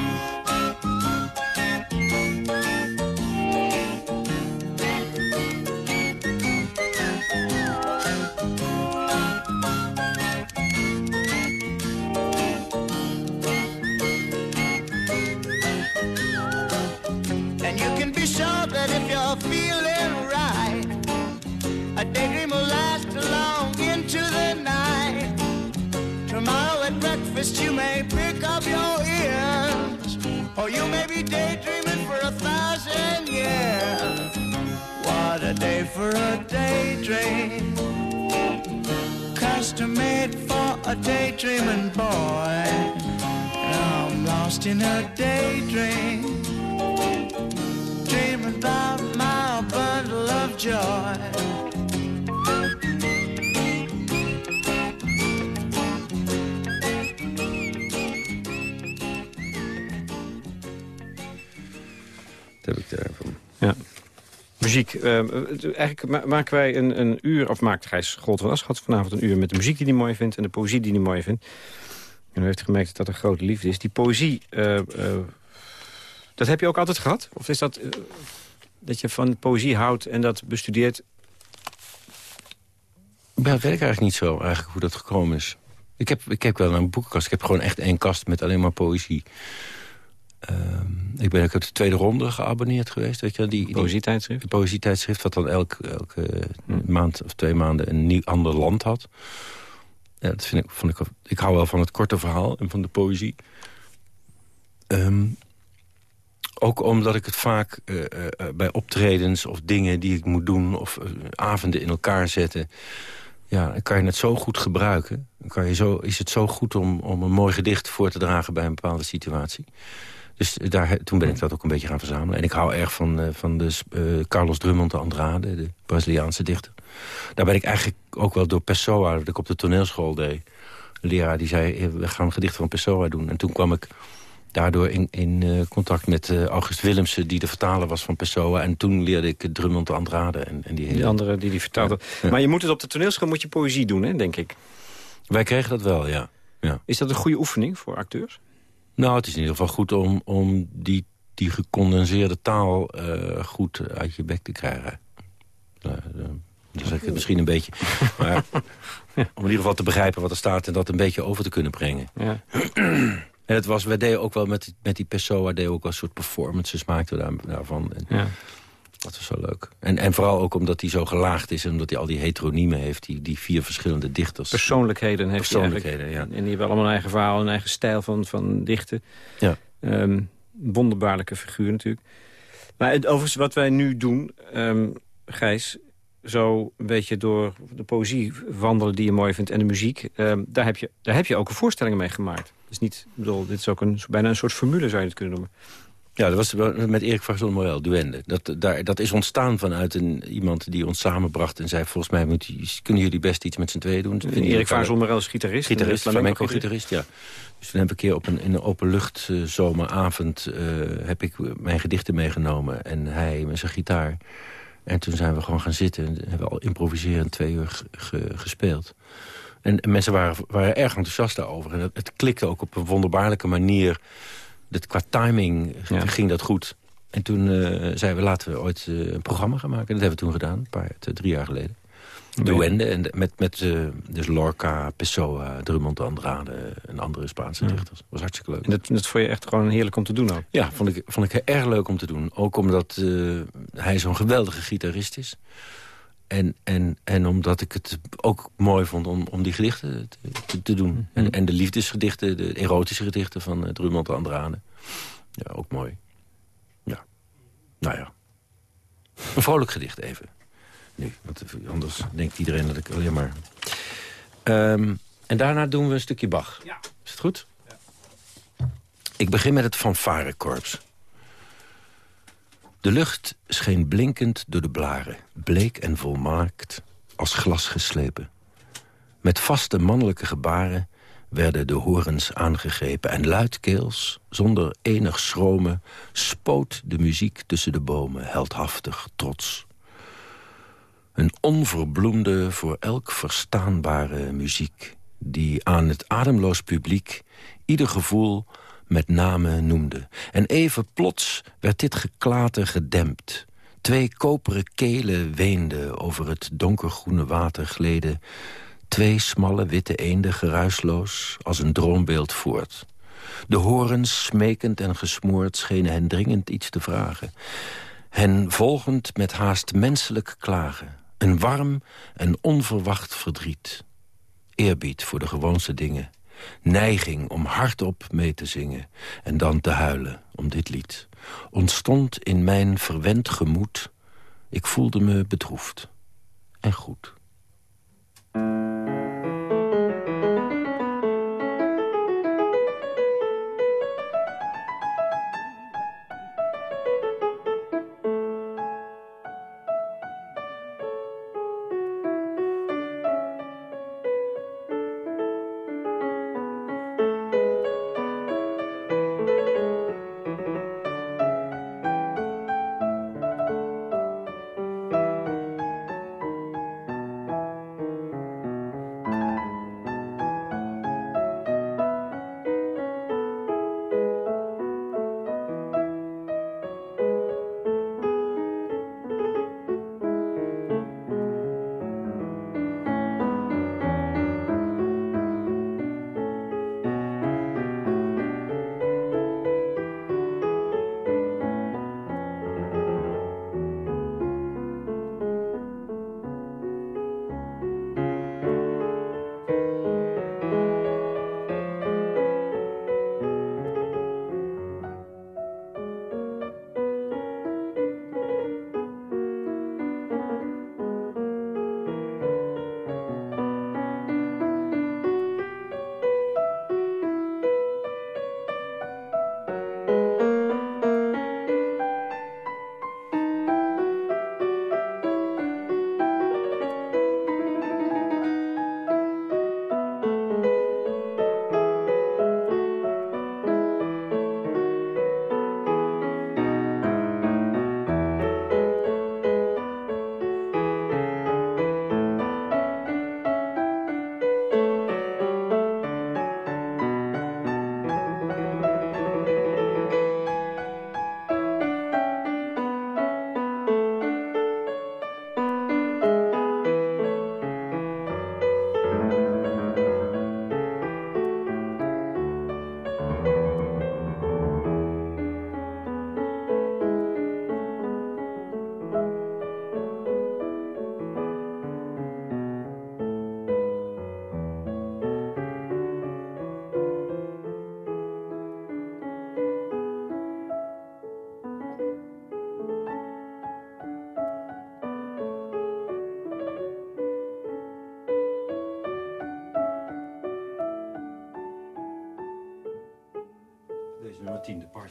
Mist, you may pick up your ears, or you may be daydreaming for a thousand years. What a day for a daydream. Custom made for a daydreaming boy. I'm lost in a daydream. Dreaming about my bundle of joy. Daarvan. Ja. Muziek. eh, eigenlijk ma- maken wij een, een uur, of maakt Gijs Scholt van Aschat vanavond een uur... met de muziek die hij mooi vindt en de poëzie die hij mooi vindt. En u heeft gemerkt dat dat een grote liefde is. Die poëzie, eh, eh, dat heb je ook altijd gehad? Of is dat dat je van poëzie houdt en dat bestudeert? Ja, dat weet ik eigenlijk niet zo, eigenlijk, hoe dat gekomen is. Ik heb, ik heb wel een boekenkast. Ik heb gewoon echt één kast met alleen maar poëzie. Ehm, ik ben ook op de tweede ronde geabonneerd geweest. Weet je, die, die, Poëzietijdschrift? poëzietijdschrift... wat dan elk, elke maand of twee maanden een nieuw ander land had. Ja, dat vind ik, vond ik, ik hou wel van het korte verhaal en van de poëzie. Ehm, ook omdat ik het vaak eh, eh, eh, bij optredens of dingen die ik moet doen... of avonden in elkaar zetten... ja, dan kan je het zo goed gebruiken. Dan kan je zo, is het zo goed om, om een mooi gedicht voor te dragen bij een bepaalde situatie. Dus daar, toen ben ik dat ook een beetje gaan verzamelen. En ik hou erg van, eh, van de, eh, Carlos Drummond de Andrade, de Braziliaanse dichter. Daar ben ik eigenlijk ook wel door Pessoa, dat ik op de toneelschool deed. Een leraar die zei, eh, we gaan een gedicht van Pessoa doen. En toen kwam ik daardoor in, in contact met August Willemsen... die de vertaler was van Pessoa. En toen leerde ik Drummond de Andrade. En, en die hele... Die andere die die vertaalde. Maar je moet het op de toneelschool moet je poëzie doen, hè, denk ik. Wij kregen dat wel, ja. ja. Is dat een goede oefening voor acteurs? Nou, het is in ieder geval goed om, om die, die gecondenseerde taal eh, goed uit je bek te krijgen. Uh, dan zeg ik het misschien een beetje. Maar om in ieder geval te begrijpen wat er staat... en dat een beetje over te kunnen brengen. Ja. En het was, wij deden ook wel met, met die Pessoa... deden we ook wel een soort performances maakten we daar, daarvan. En Ja. Dat was zo leuk. En, en vooral ook omdat hij zo gelaagd is... en omdat hij al die heteroniemen heeft, die, die vier verschillende dichters. Persoonlijkheden heeft Persoonlijkheden, ja. En die hebben allemaal een eigen verhaal, een eigen stijl van, van dichten. Ja. Ehm, wonderbaarlijke figuur natuurlijk. Maar het, overigens wat wij nu doen, ehm, Gijs... zo een beetje door de poëzie wandelen die je mooi vindt en de muziek... ehm, daar, heb je, daar heb je ook een voorstelling mee gemaakt. Dus niet, ik bedoel, dit is ook een, bijna een soort formule, zou je het kunnen noemen. Ja, dat was met Erik van Zonnewel, Duende. Dat, daar, dat is ontstaan vanuit een, iemand die ons samenbracht... en zei, volgens mij moet, kunnen jullie best iets met z'n tweeën doen. Erik van Zonderel is gitarist. Gitarist, een flamenco-gitarist, ja. Dus toen heb ik een keer op een, in een openlucht eh, zomeravond... eh, heb ik mijn gedichten meegenomen en hij met zijn gitaar. En toen zijn we gewoon gaan zitten en hebben al improviserend twee uur ge- ge- gespeeld. En, en mensen waren, waren erg enthousiast daarover. En het, het klikte ook op een wonderbaarlijke manier. Dat qua timing Ja. ging dat goed. En toen eh, zeiden we, laten we ooit eh, een programma gaan maken. Dat hebben we toen gedaan, een paar, drie jaar geleden. Duende, en de- met, met eh, dus Lorca, Pessoa, Drummond de Andrade en andere Spaanse dichters. Dat was hartstikke leuk. En dat, dat vond je echt gewoon heerlijk om te doen ook. Ja, vond ik, vond ik erg leuk om te doen. Ook omdat hij zo'n geweldige gitarist is. En, en, en omdat ik het ook mooi vond om, om die gedichten te, te, te doen. En, en de liefdesgedichten, de erotische gedichten van uh, Drummond de Andrade. Ja, ook mooi. Ja. Nou ja. Een vrolijk gedicht even. Nu, want anders denkt iedereen dat ik alleen maar... Ehm, en daarna doen we een stukje Bach. Ja. Is het goed? Ik begin met het fanfarekorps. De lucht scheen blinkend door de blaren, bleek en volmaakt, als glas geslepen. Met vaste mannelijke gebaren werden de horens aangegrepen... en luidkeels, zonder enig schromen, spoot de muziek tussen de bomen, heldhaftig trots. Een onverbloemde, voor elk verstaanbare muziek... die aan het ademloos publiek ieder gevoel met name noemde. En even plots werd dit geklater gedempt. Twee koperen kelen weenden over het donkergroene water gleden. Twee smalle witte eenden geruisloos als een droombeeld voort. De horens, smekend en gesmoord, schenen hen dringend iets te vragen. Hen volgend met haast menselijk klagen. Een warm en onverwacht verdriet. Eerbied voor de gewoonste dingen. Neiging om hardop mee te zingen... en dan te huilen om dit lied... ontstond in mijn verwend gemoed. Ik voelde me bedroefd en goed.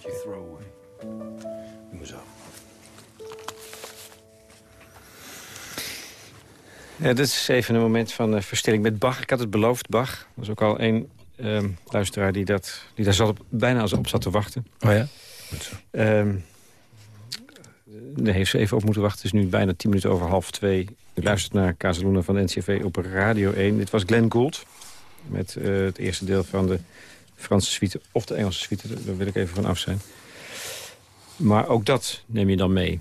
Partje throwaway. Doe maar zo. Ja, dit is even een moment van uh, verstilling met Bach. Ik had het beloofd, Bach. Er was ook al één uh, luisteraar die, dat, die daar zat op, bijna als op zat te wachten. Oh ja? Goed zo. Um, daar heeft ze even op moeten wachten. Het is nu bijna tien minuten over half twee. U luistert naar Casaluna van NCV op Radio 1. Dit was Glenn Gould met uh, het eerste deel van de Franse suite of de Engelse suite. Daar wil ik even van af zijn. Maar ook dat neem je dan mee.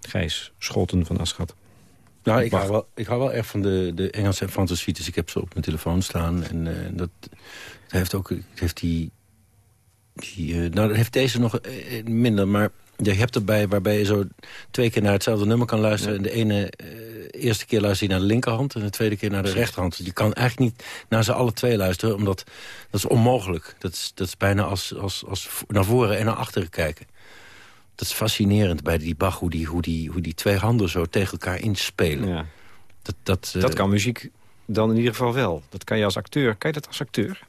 Gijs Scholten van Aschat. Nou, ik hou, wel, ik hou wel erg van de, de Engelse en Franse suites. Ik heb ze op mijn telefoon staan. En uh, dat, heeft ook heeft die... die uh, nou, dat heeft deze nog uh, minder, maar je hebt erbij waarbij je zo twee keer naar hetzelfde nummer kan luisteren. Ja. En de ene eerste keer luister je naar de linkerhand... en de tweede keer naar de rechterhand. Je kan eigenlijk niet naar ze alle twee luisteren, omdat dat is onmogelijk. Dat is, dat is bijna als, als, als naar voren en naar achteren kijken. Dat is fascinerend bij die Bach, hoe die, hoe die, hoe die twee handen zo tegen elkaar inspelen. Ja. Dat, dat, dat kan muziek dan in ieder geval wel. Dat kan je als acteur. Kan je dat als acteur?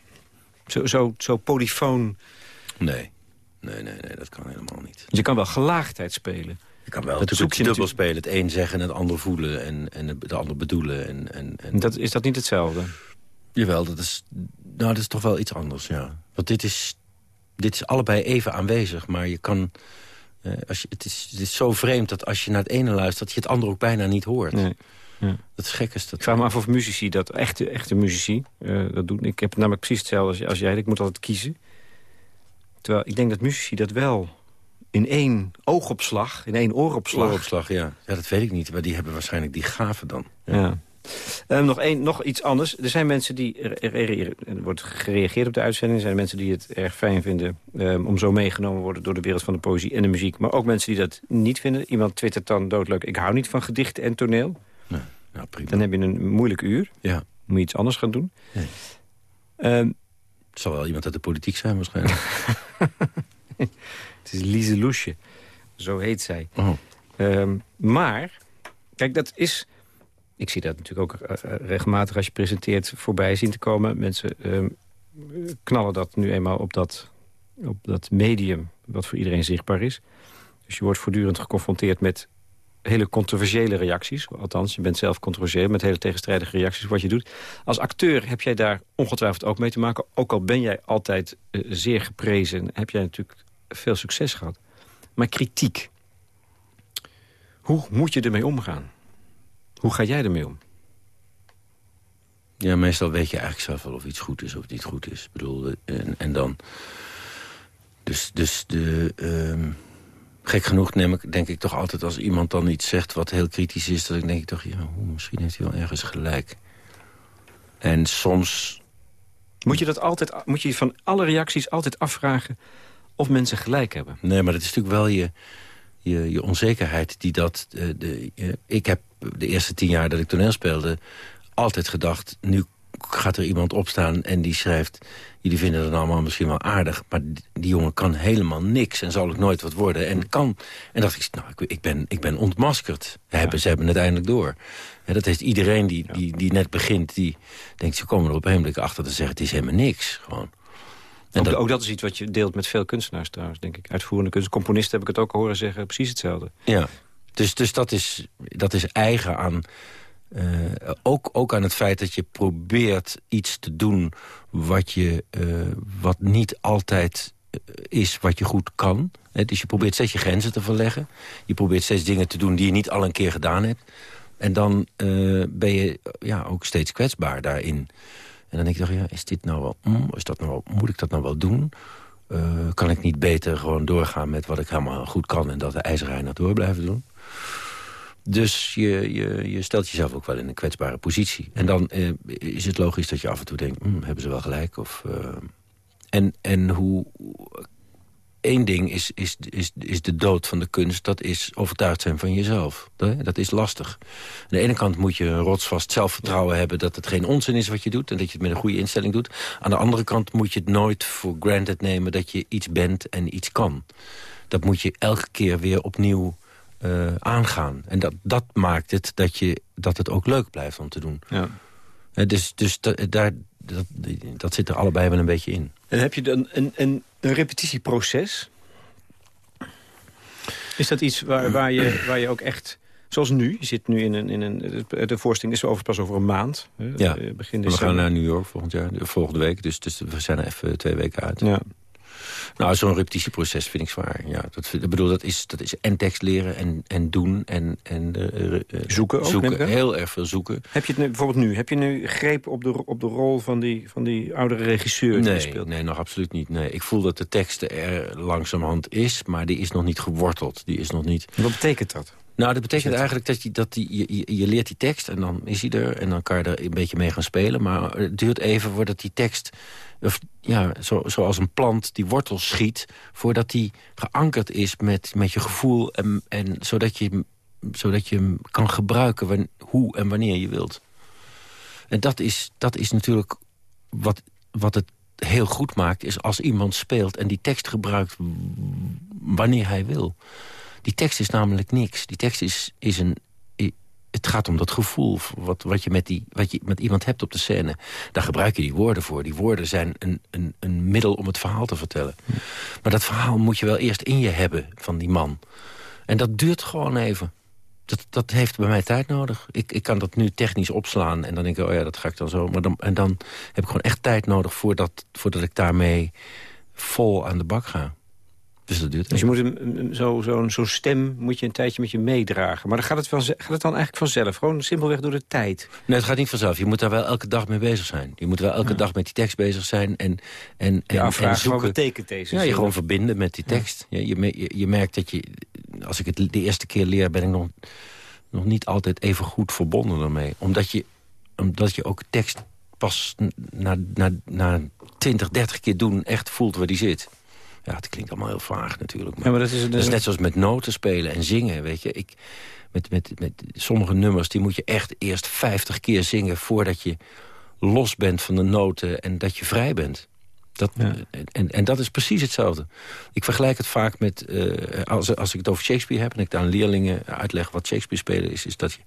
Zo, zo, zo polyfoon... Nee. Nee, nee, nee, dat kan helemaal niet. Je kan wel gelaagdheid spelen. Je kan wel dat zoek je dubbel spelen. Het een zeggen en het ander voelen en, en het ander bedoelen. En, en, en... Dat, is dat niet hetzelfde? Jawel, dat is, nou, dat is toch wel iets anders, ja. Want dit is, dit is allebei even aanwezig, maar je kan... Eh, als je, het, is, het is zo vreemd dat als je naar het ene luistert... dat je het andere ook bijna niet hoort. Nee. Ja. Dat is gek. Is dat ik vraag me af of muzici, dat echte, echte muzici, uh, dat doen. Ik heb namelijk precies hetzelfde als, als jij. Ik moet altijd kiezen. Terwijl ik denk dat muzici dat wel in één oogopslag, in één ooropslag. Ooropslag, ja. Ja, dat weet ik niet. Maar die hebben waarschijnlijk die gaven dan. Ja. ja. Um, nog, één, nog iets anders. Er zijn mensen die... Er, er, er, wordt gereageerd op de uitzending. Er zijn mensen die het erg fijn vinden... Um, om zo meegenomen worden door de wereld van de poëzie en de muziek. Maar ook mensen die dat niet vinden. Iemand twittert dan doodleuk... ik hou niet van gedichten en toneel. Nee, nou, prima. Dan heb je een moeilijk uur. Ja. Moet je iets anders gaan doen. Nee. Um, Het zal wel iemand uit de politiek zijn waarschijnlijk. Het is Lise Loesje. Zo heet zij. Oh. Ehm, maar, kijk, dat is... Ik zie dat natuurlijk ook eh, eh, regelmatig als je presenteert voorbij zien te komen. Mensen ehm, knallen dat nu eenmaal op dat, op dat medium wat voor iedereen zichtbaar is. Dus je wordt voortdurend geconfronteerd met hele controversiële reacties. Althans, je bent zelf controversieel met hele tegenstrijdige reacties wat je doet. Als acteur heb jij daar ongetwijfeld ook mee te maken. Ook al ben jij altijd eh, zeer geprezen, heb jij natuurlijk veel succes gehad. Maar kritiek, hoe moet je ermee omgaan? Hoe ga jij ermee om? Ja, meestal weet je eigenlijk zelf wel of iets goed is of niet goed is. Ik bedoel, en, en dan... Dus, dus de... ehm, gek genoeg neem ik, denk ik toch altijd als iemand dan iets zegt wat heel kritisch is... dat ik denk ik toch, ja, misschien heeft hij wel ergens gelijk. En soms... Moet je dat altijd, moet je van alle reacties altijd afvragen of mensen gelijk hebben? Nee, maar dat is natuurlijk wel je, je, je onzekerheid die dat... eh, de, je- ik heb de eerste tien jaar dat ik toneel speelde altijd gedacht... nu gaat er iemand opstaan en die schrijft... jullie vinden het allemaal misschien wel aardig... maar die, jongen kan helemaal niks en zal ook nooit wat worden. En kan... En dacht ik, nou, ik, ik, ben, ik ben ontmaskerd. Ze hebben, ze hebben het eindelijk door. Ja, dat heeft iedereen die, die, die net begint... die denkt, ze komen er op een blik achter te zeggen... het is helemaal niks, gewoon. En Ook, dat- ook dat is iets wat je deelt met veel kunstenaars trouwens, denk ik. Uitvoerende kunst. Componisten heb ik het ook horen zeggen, precies hetzelfde. Ja, dus, dus dat, is, dat is eigen aan... eh, ook, ook aan het feit dat je probeert iets te doen... wat, je, eh, wat niet altijd eh, is wat je goed kan. Dus je probeert steeds je grenzen te verleggen. Je probeert steeds dingen te doen die je niet al een keer gedaan hebt. En dan ben je ja, ook steeds kwetsbaar daarin. En dan denk toch, ja, is dit nou wel... mm, is dat nou wel moet ik dat nou wel doen? Kan ik niet beter gewoon doorgaan met wat ik helemaal goed kan... en dat de nog door blijven doen? Dus je, je, je stelt jezelf ook wel in een kwetsbare positie. En dan eh, is het logisch dat je af en toe denkt... "Hmm, hebben ze wel gelijk? Of, eh, en, en hoe... Eén ding is, is, is, is de dood van de kunst. Dat is overtuigd zijn van jezelf. Dat, dat is lastig. Aan de ene kant moet je een rotsvast zelfvertrouwen hebben... dat het geen onzin is wat je doet en dat je het met een goede instelling doet. Aan de andere kant moet je het nooit voor granted nemen... dat je iets bent en iets kan. Dat moet je elke keer weer opnieuw eh, aangaan. En dat, dat maakt het dat, je, dat het ook leuk blijft om te doen. Ja. Hè, dus dus da- daar, dat, dat zit er allebei wel een beetje in. En heb je dan een, een, een repetitieproces? Is dat iets waar, waar, je, waar je ook echt... Zoals nu, je zit nu in een... In een de voorstelling is over, pas over een maand. hè, Ja. eh, begin We gaan naar New York volgend jaar, de- volgende week. Dus, dus we zijn er even twee weken uit. Ja. Nou, zo'n repetitieproces vind ik zwaar. Ja, dat, ik bedoel, dat is, dat is en tekst leren en, en doen en, en eh, eh, Zoeken ook, zoeken. Heel erg veel zoeken. Heb je het nu, bijvoorbeeld nu, heb je nu greep op de, op de rol van die, van die oudere regisseur die Nee, speelt? nee, nog absoluut niet. Nee. Ik voel dat de tekst er langzamerhand is, maar die is nog niet geworteld. Die is nog niet... Wat betekent dat? Nou, dat betekent eigenlijk dat, je, dat die, je, je- je leert die tekst en dan is hij er... en dan kan je er een beetje mee gaan spelen. Maar het duurt even voordat die tekst... Of, ja, zo, zoals een plant die wortels schiet... voordat die geankerd is met, met je gevoel... En, en zodat, je, zodat je hem kan gebruiken hoe en wanneer je wilt. En dat is, dat is natuurlijk wat, wat het heel goed maakt... is als iemand speelt en die tekst gebruikt wanneer hij wil. Die tekst is namelijk niks. Die tekst is, is een... Het gaat om dat gevoel wat, wat, je met die, wat je met iemand hebt op de scène. Daar gebruik je die woorden voor. Die woorden zijn een, een, een middel om het verhaal te vertellen. Maar dat verhaal moet je wel eerst in je hebben van die man. En dat duurt gewoon even. Dat, dat heeft bij mij tijd nodig. Ik, ik kan dat nu technisch opslaan en dan denk ik, oh ja, dat ga ik dan zo. Maar dan, en dan heb ik gewoon echt tijd nodig voordat, voordat ik daarmee vol aan de bak ga. Dus dat duurt Dus je moet zo- zo'n zo'n stem moet je een tijdje met je meedragen. Maar dan gaat het, wel, gaat het dan eigenlijk vanzelf? Gewoon simpelweg door de tijd? Nee, het gaat niet vanzelf. Je moet daar wel elke dag mee bezig zijn. Je moet wel elke dag met die tekst bezig zijn en, en, en, Ja, en wat betekent deze Ja, je gewoon verbinden met die tekst. Ja. je, je, je merkt dat je, als ik het de eerste keer leer, ben ik nog, nog niet altijd even goed verbonden ermee. Omdat je, omdat je ook tekst pas na, na, na 20, 30 keer doen echt voelt waar die zit. Ja, het klinkt allemaal heel vaag natuurlijk. Maar, Ja, maar dat is, dat is net zoals met noten spelen en zingen, weet je. Ik, met, met, met sommige nummers, die moet je echt eerst 50 keer zingen... voordat je los bent van de noten en dat je vrij bent. Dat, en, en dat is precies hetzelfde. Ik vergelijk het vaak met, uh, als, als ik het over Shakespeare heb... en ik aan leerlingen uitleg wat Shakespeare spelen is... is dat je,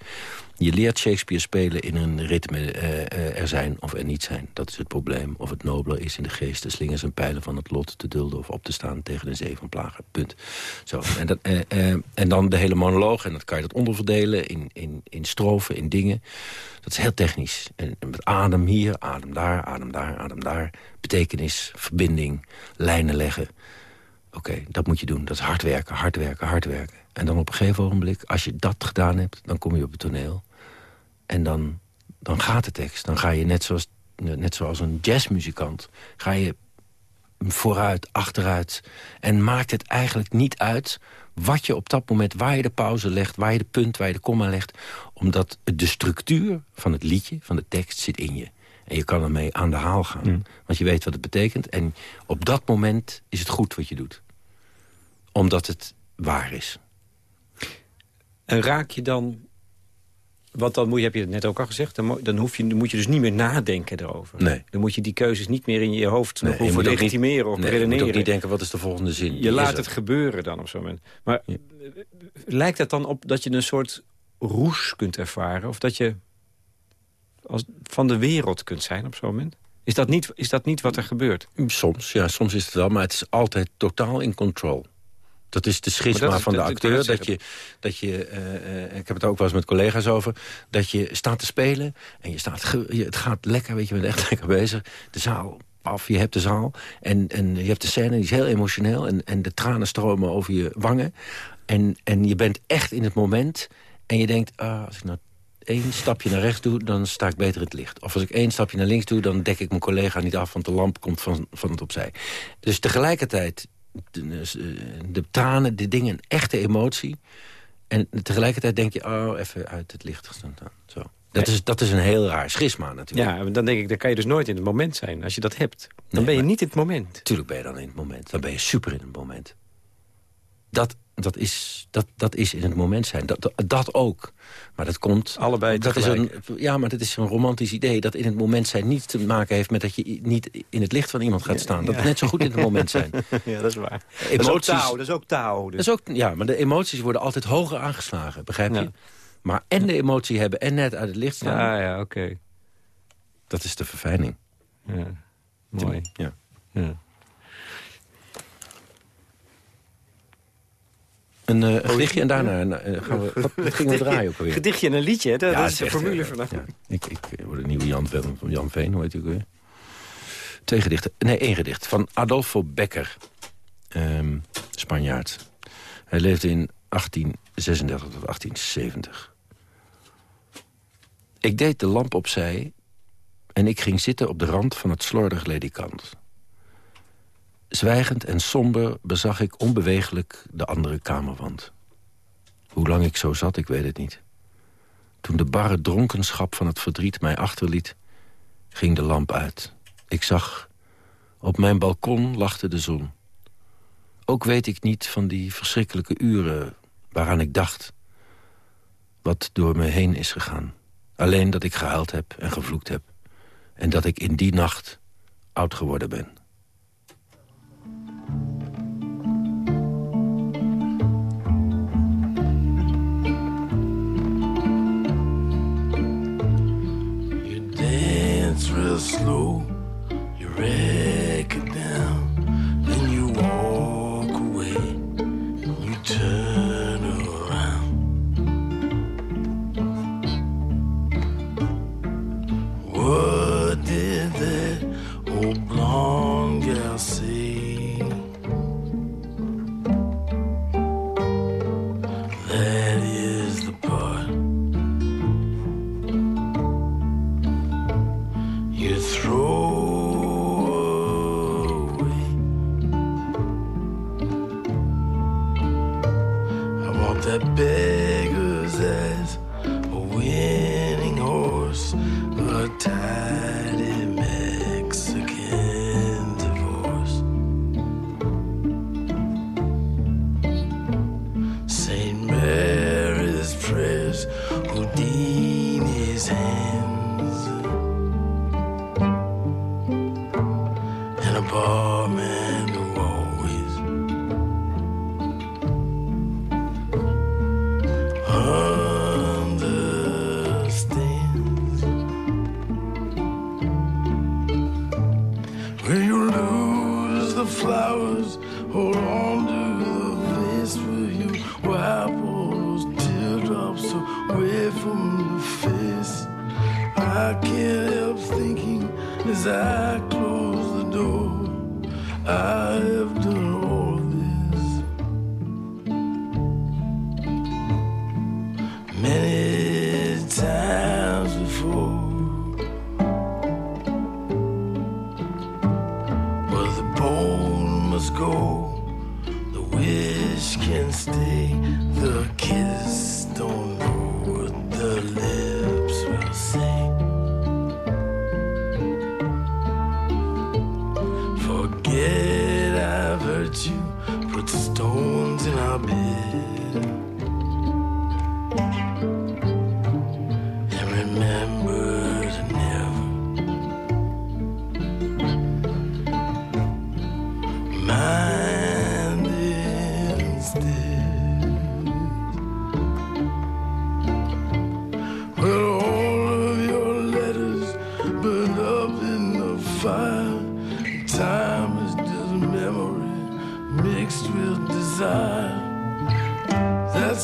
je leert Shakespeare spelen in een ritme uh, er zijn of er niet zijn. Dat is het probleem. Of het nobeler is in de geest de slingers en pijlen van het lot te dulden... of op te staan tegen een zee van plagen. Punt. Zo. En, dat, en dan de hele monoloog. En dat kan je dat onderverdelen in, in, in strofen, in dingen. Dat is heel technisch. En met adem hier, adem daar, adem daar, adem daar. Betekenis, verbinding, lijnen leggen. Oké, dat moet je doen. Dat is hard werken, hard werken, hard werken. En dan op een gegeven ogenblik, als je dat gedaan hebt... dan kom je op het toneel. En dan, dan gaat de tekst. Dan ga je net zoals, net zoals een jazzmuzikant... ga je vooruit, achteruit. En maakt het eigenlijk niet uit wat je op dat moment, waar je de pauze legt... waar je de punt, waar je de komma legt. Omdat de structuur van het liedje, van de tekst, zit in je. En je kan ermee aan de haal gaan. Mm. Want je weet wat het betekent. En op dat moment is het goed wat je doet. Omdat het waar is. En raak je dan... Want dan moet je, heb je het net ook al gezegd... dan, dan, hoef je, dan moet je dus niet meer nadenken erover. Nee. Dan moet je die keuzes niet meer in je hoofd nee, hoeven legitimeren of nee, redeneren. Je moet ook niet denken, wat is de volgende zin? Je laat het gebeuren dan op zo'n moment. Maar lijkt het dan op dat je een soort roes kunt ervaren? Of dat je als, van de wereld kunt zijn op zo'n moment? Is dat, niet, is dat niet wat er gebeurt? Soms, ja, soms is het wel, maar het is altijd totaal in control. Dat is de schisma van de acteur. Dat je, dat je, uh, ik heb het ook wel eens met collega's over... dat je staat te spelen en je staat, je, het gaat lekker, weet je, je bent echt lekker bezig. De zaal af, je hebt de zaal en, en je hebt de scène, die is heel emotioneel... en, en de tranen stromen over je wangen. En, en je bent echt in het moment en je denkt... Ah, als ik nou één stapje naar rechts doe, dan sta ik beter in het licht. Of als ik één stapje naar links doe, dan dek ik mijn collega niet af... want de lamp komt van, van het opzij. Dus tegelijkertijd, de, de tranen, de dingen, een echte emotie. En tegelijkertijd denk je, oh, even uit het licht gestaan. Zo. Dat, is, dat is een heel raar schisma natuurlijk. Ja, dan denk ik, dan kan je dus nooit in het moment zijn. Als je dat hebt, dan ben je niet in het moment. Tuurlijk ben je dan in het moment. Dan ben je super in het moment. Dat dat is, dat, dat is in het moment zijn. Dat, dat, ook. Maar dat komt... Allebei dat is een, Ja, maar dat is een romantisch idee... dat in het moment zijn niet te maken heeft met dat je niet in het licht van iemand gaat staan. Dat net zo goed in het moment zijn. Ja, dat is waar. Emoties, dat is ook touw. Dat is ook touw dus. dat is ook, ja, maar de emoties worden altijd hoger aangeslagen. Begrijp je? Maar en de emotie hebben en net uit het licht staan... Ja, ja, oké. Dat is de verfijning. Ja, mooi. Ja. ja. Een uh, gedichtje en daarna uh, gaan we... Wat, wat gingen we draaien ook alweer? Gedichtje en een liedje, dat, ja, is de formule vanaf. Ja, ik, ik word een nieuwe Jan, Jan Veen, hoe heet hij ook weer? Twee gedichten. Nee, één gedicht. Van Adolfo Becker. Um, Spanjaard. Hij leefde in 1836 tot 1870. Ik deed de lamp opzij en ik ging zitten op de rand van het slordig ledikant. Zwijgend en somber bezag ik onbewegelijk de andere kamerwand. Hoe lang ik zo zat, ik weet het niet. Toen de barre dronkenschap van het verdriet mij achterliet... ging de lamp uit. Ik zag... Op mijn balkon lachte de zon. Ook weet ik niet van die verschrikkelijke uren waaraan ik dacht... wat door me heen is gegaan. Alleen dat ik gehuild heb en gevloekt heb. En dat ik in die nacht oud geworden ben. real slow. you're ready? I want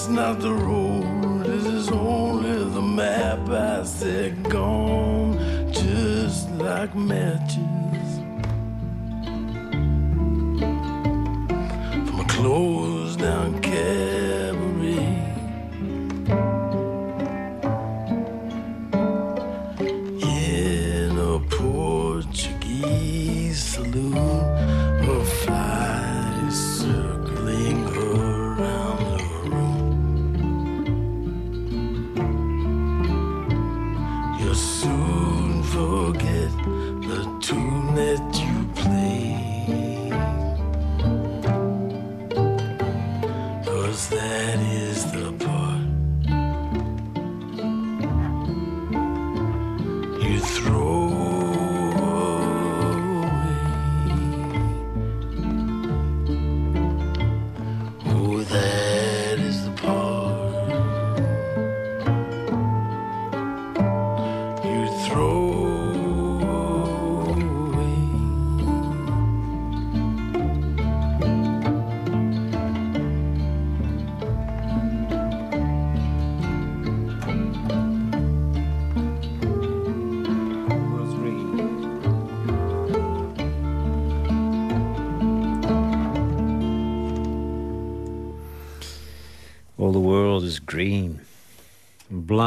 That's not the road, this is only the map. I said gone, just like matches.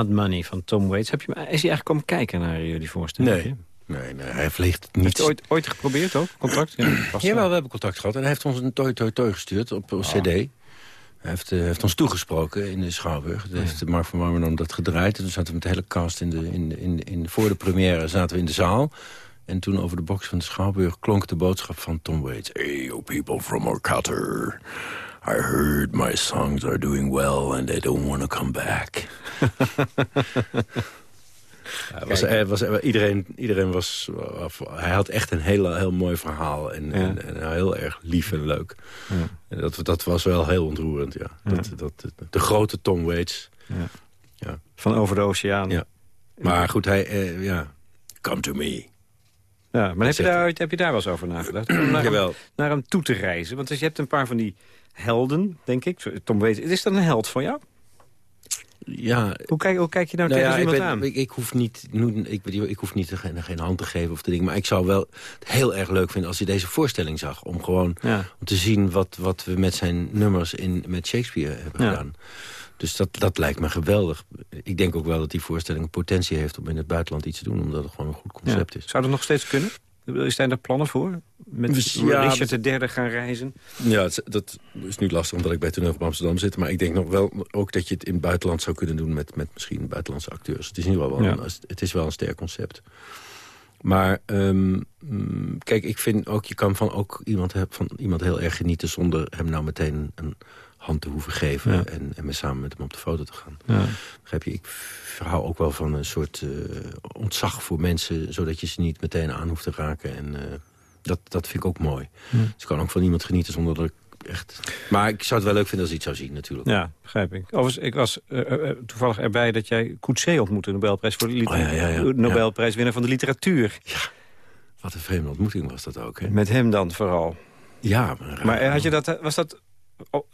Money van Tom Waits. Heb je, is hij eigenlijk komen kijken naar jullie voorstelling? Nee. Nee, nee, hij vliegt Heeft niet. hij ooit, ooit geprobeerd ook? Contact? Ja. Jawel, we hebben contact gehad. En hij heeft ons een toi toi toi gestuurd op Ah. cd. Hij heeft, eh, heeft ons toegesproken in de Schouwburg. Dat heeft Mark van Warmerdam dat gedraaid. En toen zaten we met de hele cast in de, in, in, in, voor de première zaten we in de zaal. En toen over de box van de Schouwburg klonk de boodschap van Tom Waits. Hey, you people from Orkater. I heard my songs are doing well and they don't want to come back. Ja, was, was, iedereen, iedereen was... Hij had echt een heel, heel mooi verhaal. En, en, en heel erg lief en leuk. En dat, dat was wel heel ontroerend, ja. Dat, dat, de grote Tom Waits. Ja. Van over de oceaan. Ja. Maar goed, hij... eh, ja. Come to me. Ja, maar heb je, daar, heb je daar wel eens over nagedacht? Om naar, hem, Jawel. naar hem toe te reizen? Want dus je hebt een paar van die helden, denk ik. Tom Waits. Is dat een held van jou? Ja, Hoe kijk, hoe kijk je nou, Nou tegen ja, ik, iemand ben- aan? ik, ik hoef niet, ik, ik hoef niet geen, geen hand te geven of te dingen. Maar ik zou wel het heel erg leuk vinden als je deze voorstelling zag. Om gewoon Ja. om te zien wat, wat we met zijn nummers in, met Shakespeare hebben Ja. gedaan. Dus dat, dat lijkt me geweldig. Ik denk ook wel dat die voorstelling potentie heeft om in het buitenland iets te doen. Omdat het gewoon een goed concept is. Zou dat nog steeds kunnen? Zijn er plannen voor? Met Dus ja, Richard de derde gaan reizen? Ja, dat is nu lastig omdat ik bij Toneel van Amsterdam zit. Maar ik denk nog wel ook dat je het in het buitenland zou kunnen doen... met, met misschien buitenlandse acteurs. Het is, geval wel Ja. een, het is wel een sterk concept. Maar ehm, mm, kijk, ik vind ook... je kan van ook iemand, heb- van iemand heel erg genieten... zonder hem nou meteen een hand te hoeven geven... Ja. En, en met samen met hem op de foto te gaan. Ja. Begrijp je? Ik hou ook wel van een soort eh, ontzag voor mensen... zodat je ze niet meteen aan hoeft te raken. En eh, dat, dat vind ik ook mooi. Dus ik kan ook van iemand genieten zonder dat ik echt... Maar ik zou het wel leuk vinden als ik iets zou zien, natuurlijk. Ja, begrijp ik. Overigens, ik was eh, toevallig erbij dat jij Coetzee ontmoette. Nobelprijs voor de Oh, ja, ja, ja. Nobelprijswinnaar van de literatuur. Wat een vreemde ontmoeting was dat ook, hè? Met hem dan vooral. Ja, maar, Maar had je dat, was dat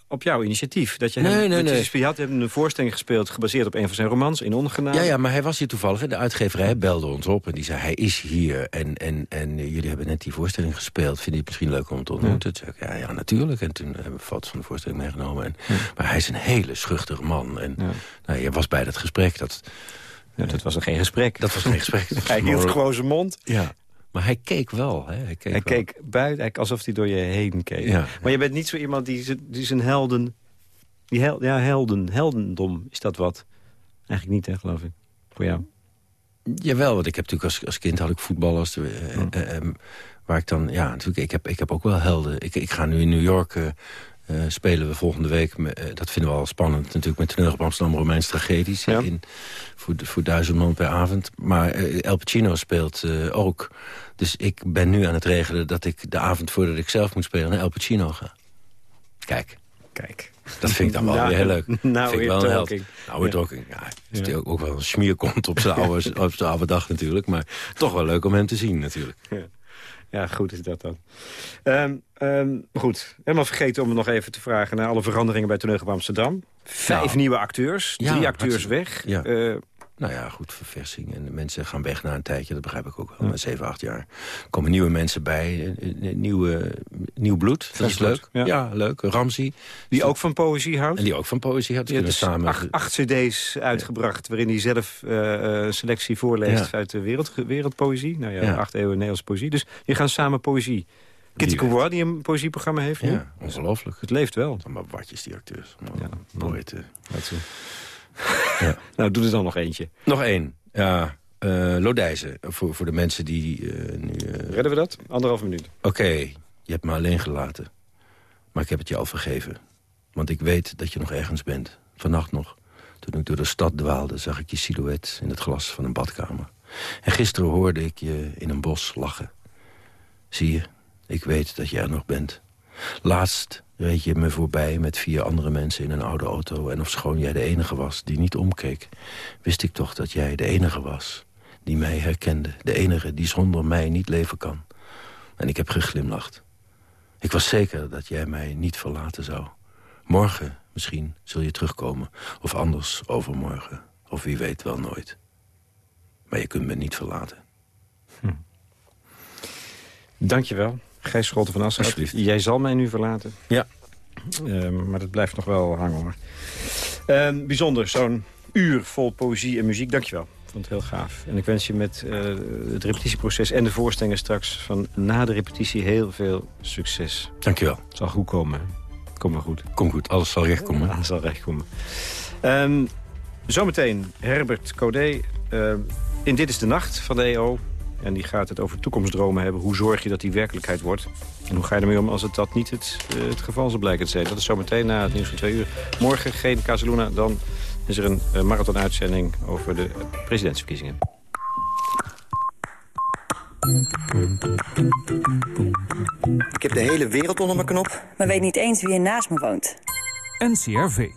op, jouw initiatief. Dat je, Nee, hem, nee, nee. je had hem een voorstelling gespeeld... gebaseerd op een van zijn romans, In Ongenade. Ja, ja, maar hij was hier toevallig. en De uitgeverij belde ons op en die zei... hij is hier en, en, en eh, jullie hebben net die voorstelling gespeeld. Vind je het misschien leuk om te ontmoeten? Zei ik, ja, ja, natuurlijk. En toen hebben we foto's van de voorstelling meegenomen. En, Maar hij is een hele schuchtere man. En Ja. nou, je was bij dat gesprek. Dat, Ja, dat was er geen gesprek. dat was geen gesprek. Hij hield gewoon zijn mond. Ja, maar hij keek wel. Hè? Hij keek, Hij wel. keek buiten, eigenlijk alsof hij door je heen keek. Ja. Maar je bent niet zo iemand die, die zijn helden... Die hel, ja, helden, heldendom, is dat wat? Eigenlijk niet, hè, geloof ik. Voor jou. Jawel, want ik heb natuurlijk als, als kind had ik voetballers. eh, eh, eh, eh, waar ik dan, ja, natuurlijk, ik heb, ik heb ook wel helden. Ik, ik ga nu in New York eh, spelen we volgende week. eh, dat vinden we al spannend natuurlijk met toneel op Amsterdam Romeins tragedies. Ja. In, voor, voor duizend man per avond. Maar eh, El Pacino speelt ook. Dus ik ben nu aan het regelen dat ik de avond voordat ik zelf moet spelen naar El Pacino ga. Kijk, Kijk. dat vind ik dan wel Nou, weer heel leuk. nou vind ik wel een talking. Nou, Ja. talking. Ja, is ook, ook wel een smierkont op zijn oude, op zijn oude dag natuurlijk. Maar toch wel leuk om hem te zien natuurlijk. Ja, goed is dat dan. Ehm, ehm, goed, helemaal vergeten om nog even te vragen... naar alle veranderingen bij Toneel op Amsterdam. Vijf Nou. nieuwe acteurs, Ja, drie acteurs hartstikke- weg. ja. Eh, Nou ja, goed, verversing. En de mensen gaan weg na een tijdje, dat begrijp ik ook wel. Na zeven, acht jaar komen nieuwe mensen bij. eh, eh, Nieuwe, nieuw bloed, dat is leuk. bloed, ja. Ja, leuk. Ramsey. die ook van poëzie houdt. En die ook van poëzie had. Die Die heeft kunnen dus samen... acht, acht cd's uitgebracht... waarin hij zelf eh, eh, een selectie voorleest Ja. uit de wereld, wereldpoëzie. Nou ja, Ja. acht eeuwen Nederlandse poëzie. Dus die gaan samen poëzie. Kitty. Courroy, die een poëzieprogramma heeft nu. Ja, ongelooflijk. Het leeft wel. Maar watjes, die acteurs. Ja, Ja, poëten. Ja. Nou, doe er dan nog eentje. Nog één. Ja, eh Lodijzen. Voor, voor de mensen die eh, nu... eh, Redden we dat? Anderhalf minuut. Oké, je hebt me alleen gelaten. Maar ik heb het je al vergeven. Want ik weet dat je nog ergens bent. Vannacht nog. Toen ik door de stad dwaalde, zag ik je silhouet in het glas van een badkamer. En gisteren hoorde ik je in een bos lachen. Zie je, ik weet dat jij er nog bent. Laatst reed je me voorbij met vier andere mensen in een oude auto... en ofschoon jij de enige was die niet omkeek... wist ik toch dat jij de enige was die mij herkende. De enige die zonder mij niet leven kan. En ik heb geglimlacht. Ik was zeker dat jij mij niet verlaten zou. Morgen misschien zul je terugkomen. Of anders overmorgen. Of wie weet wel nooit. Maar je kunt me niet verlaten. Dankjewel. Gijs Scholten van. Alsjeblieft. Jij zal mij nu verlaten. Ja. Ehm, maar dat blijft nog wel hangen hoor. Ehm, bijzonder, zo'n uur vol poëzie en muziek. Dankjewel. Ik vond het heel gaaf. En ik wens je met eh, het repetitieproces en de voorstellingen straks... van na de repetitie heel veel succes. Dankjewel. Het zal goed komen. Kom maar goed. Kom goed, alles zal recht komen. Ja, zal recht komen. Ehm, zometeen Herbert Codé in Dit is de Nacht van de EO. En die gaat het over toekomstdromen hebben. Hoe zorg je dat die werkelijkheid wordt? En hoe ga je ermee om als het dat niet het, eh, het geval zal blijken te zijn? Dat is zometeen na het nieuws van twee uur. Morgen geen Casaluna. Dan is er een eh, marathon-uitzending over de presidentsverkiezingen. Ik heb de hele wereld onder mijn knop. maar weet niet eens wie er naast me woont. NCRV.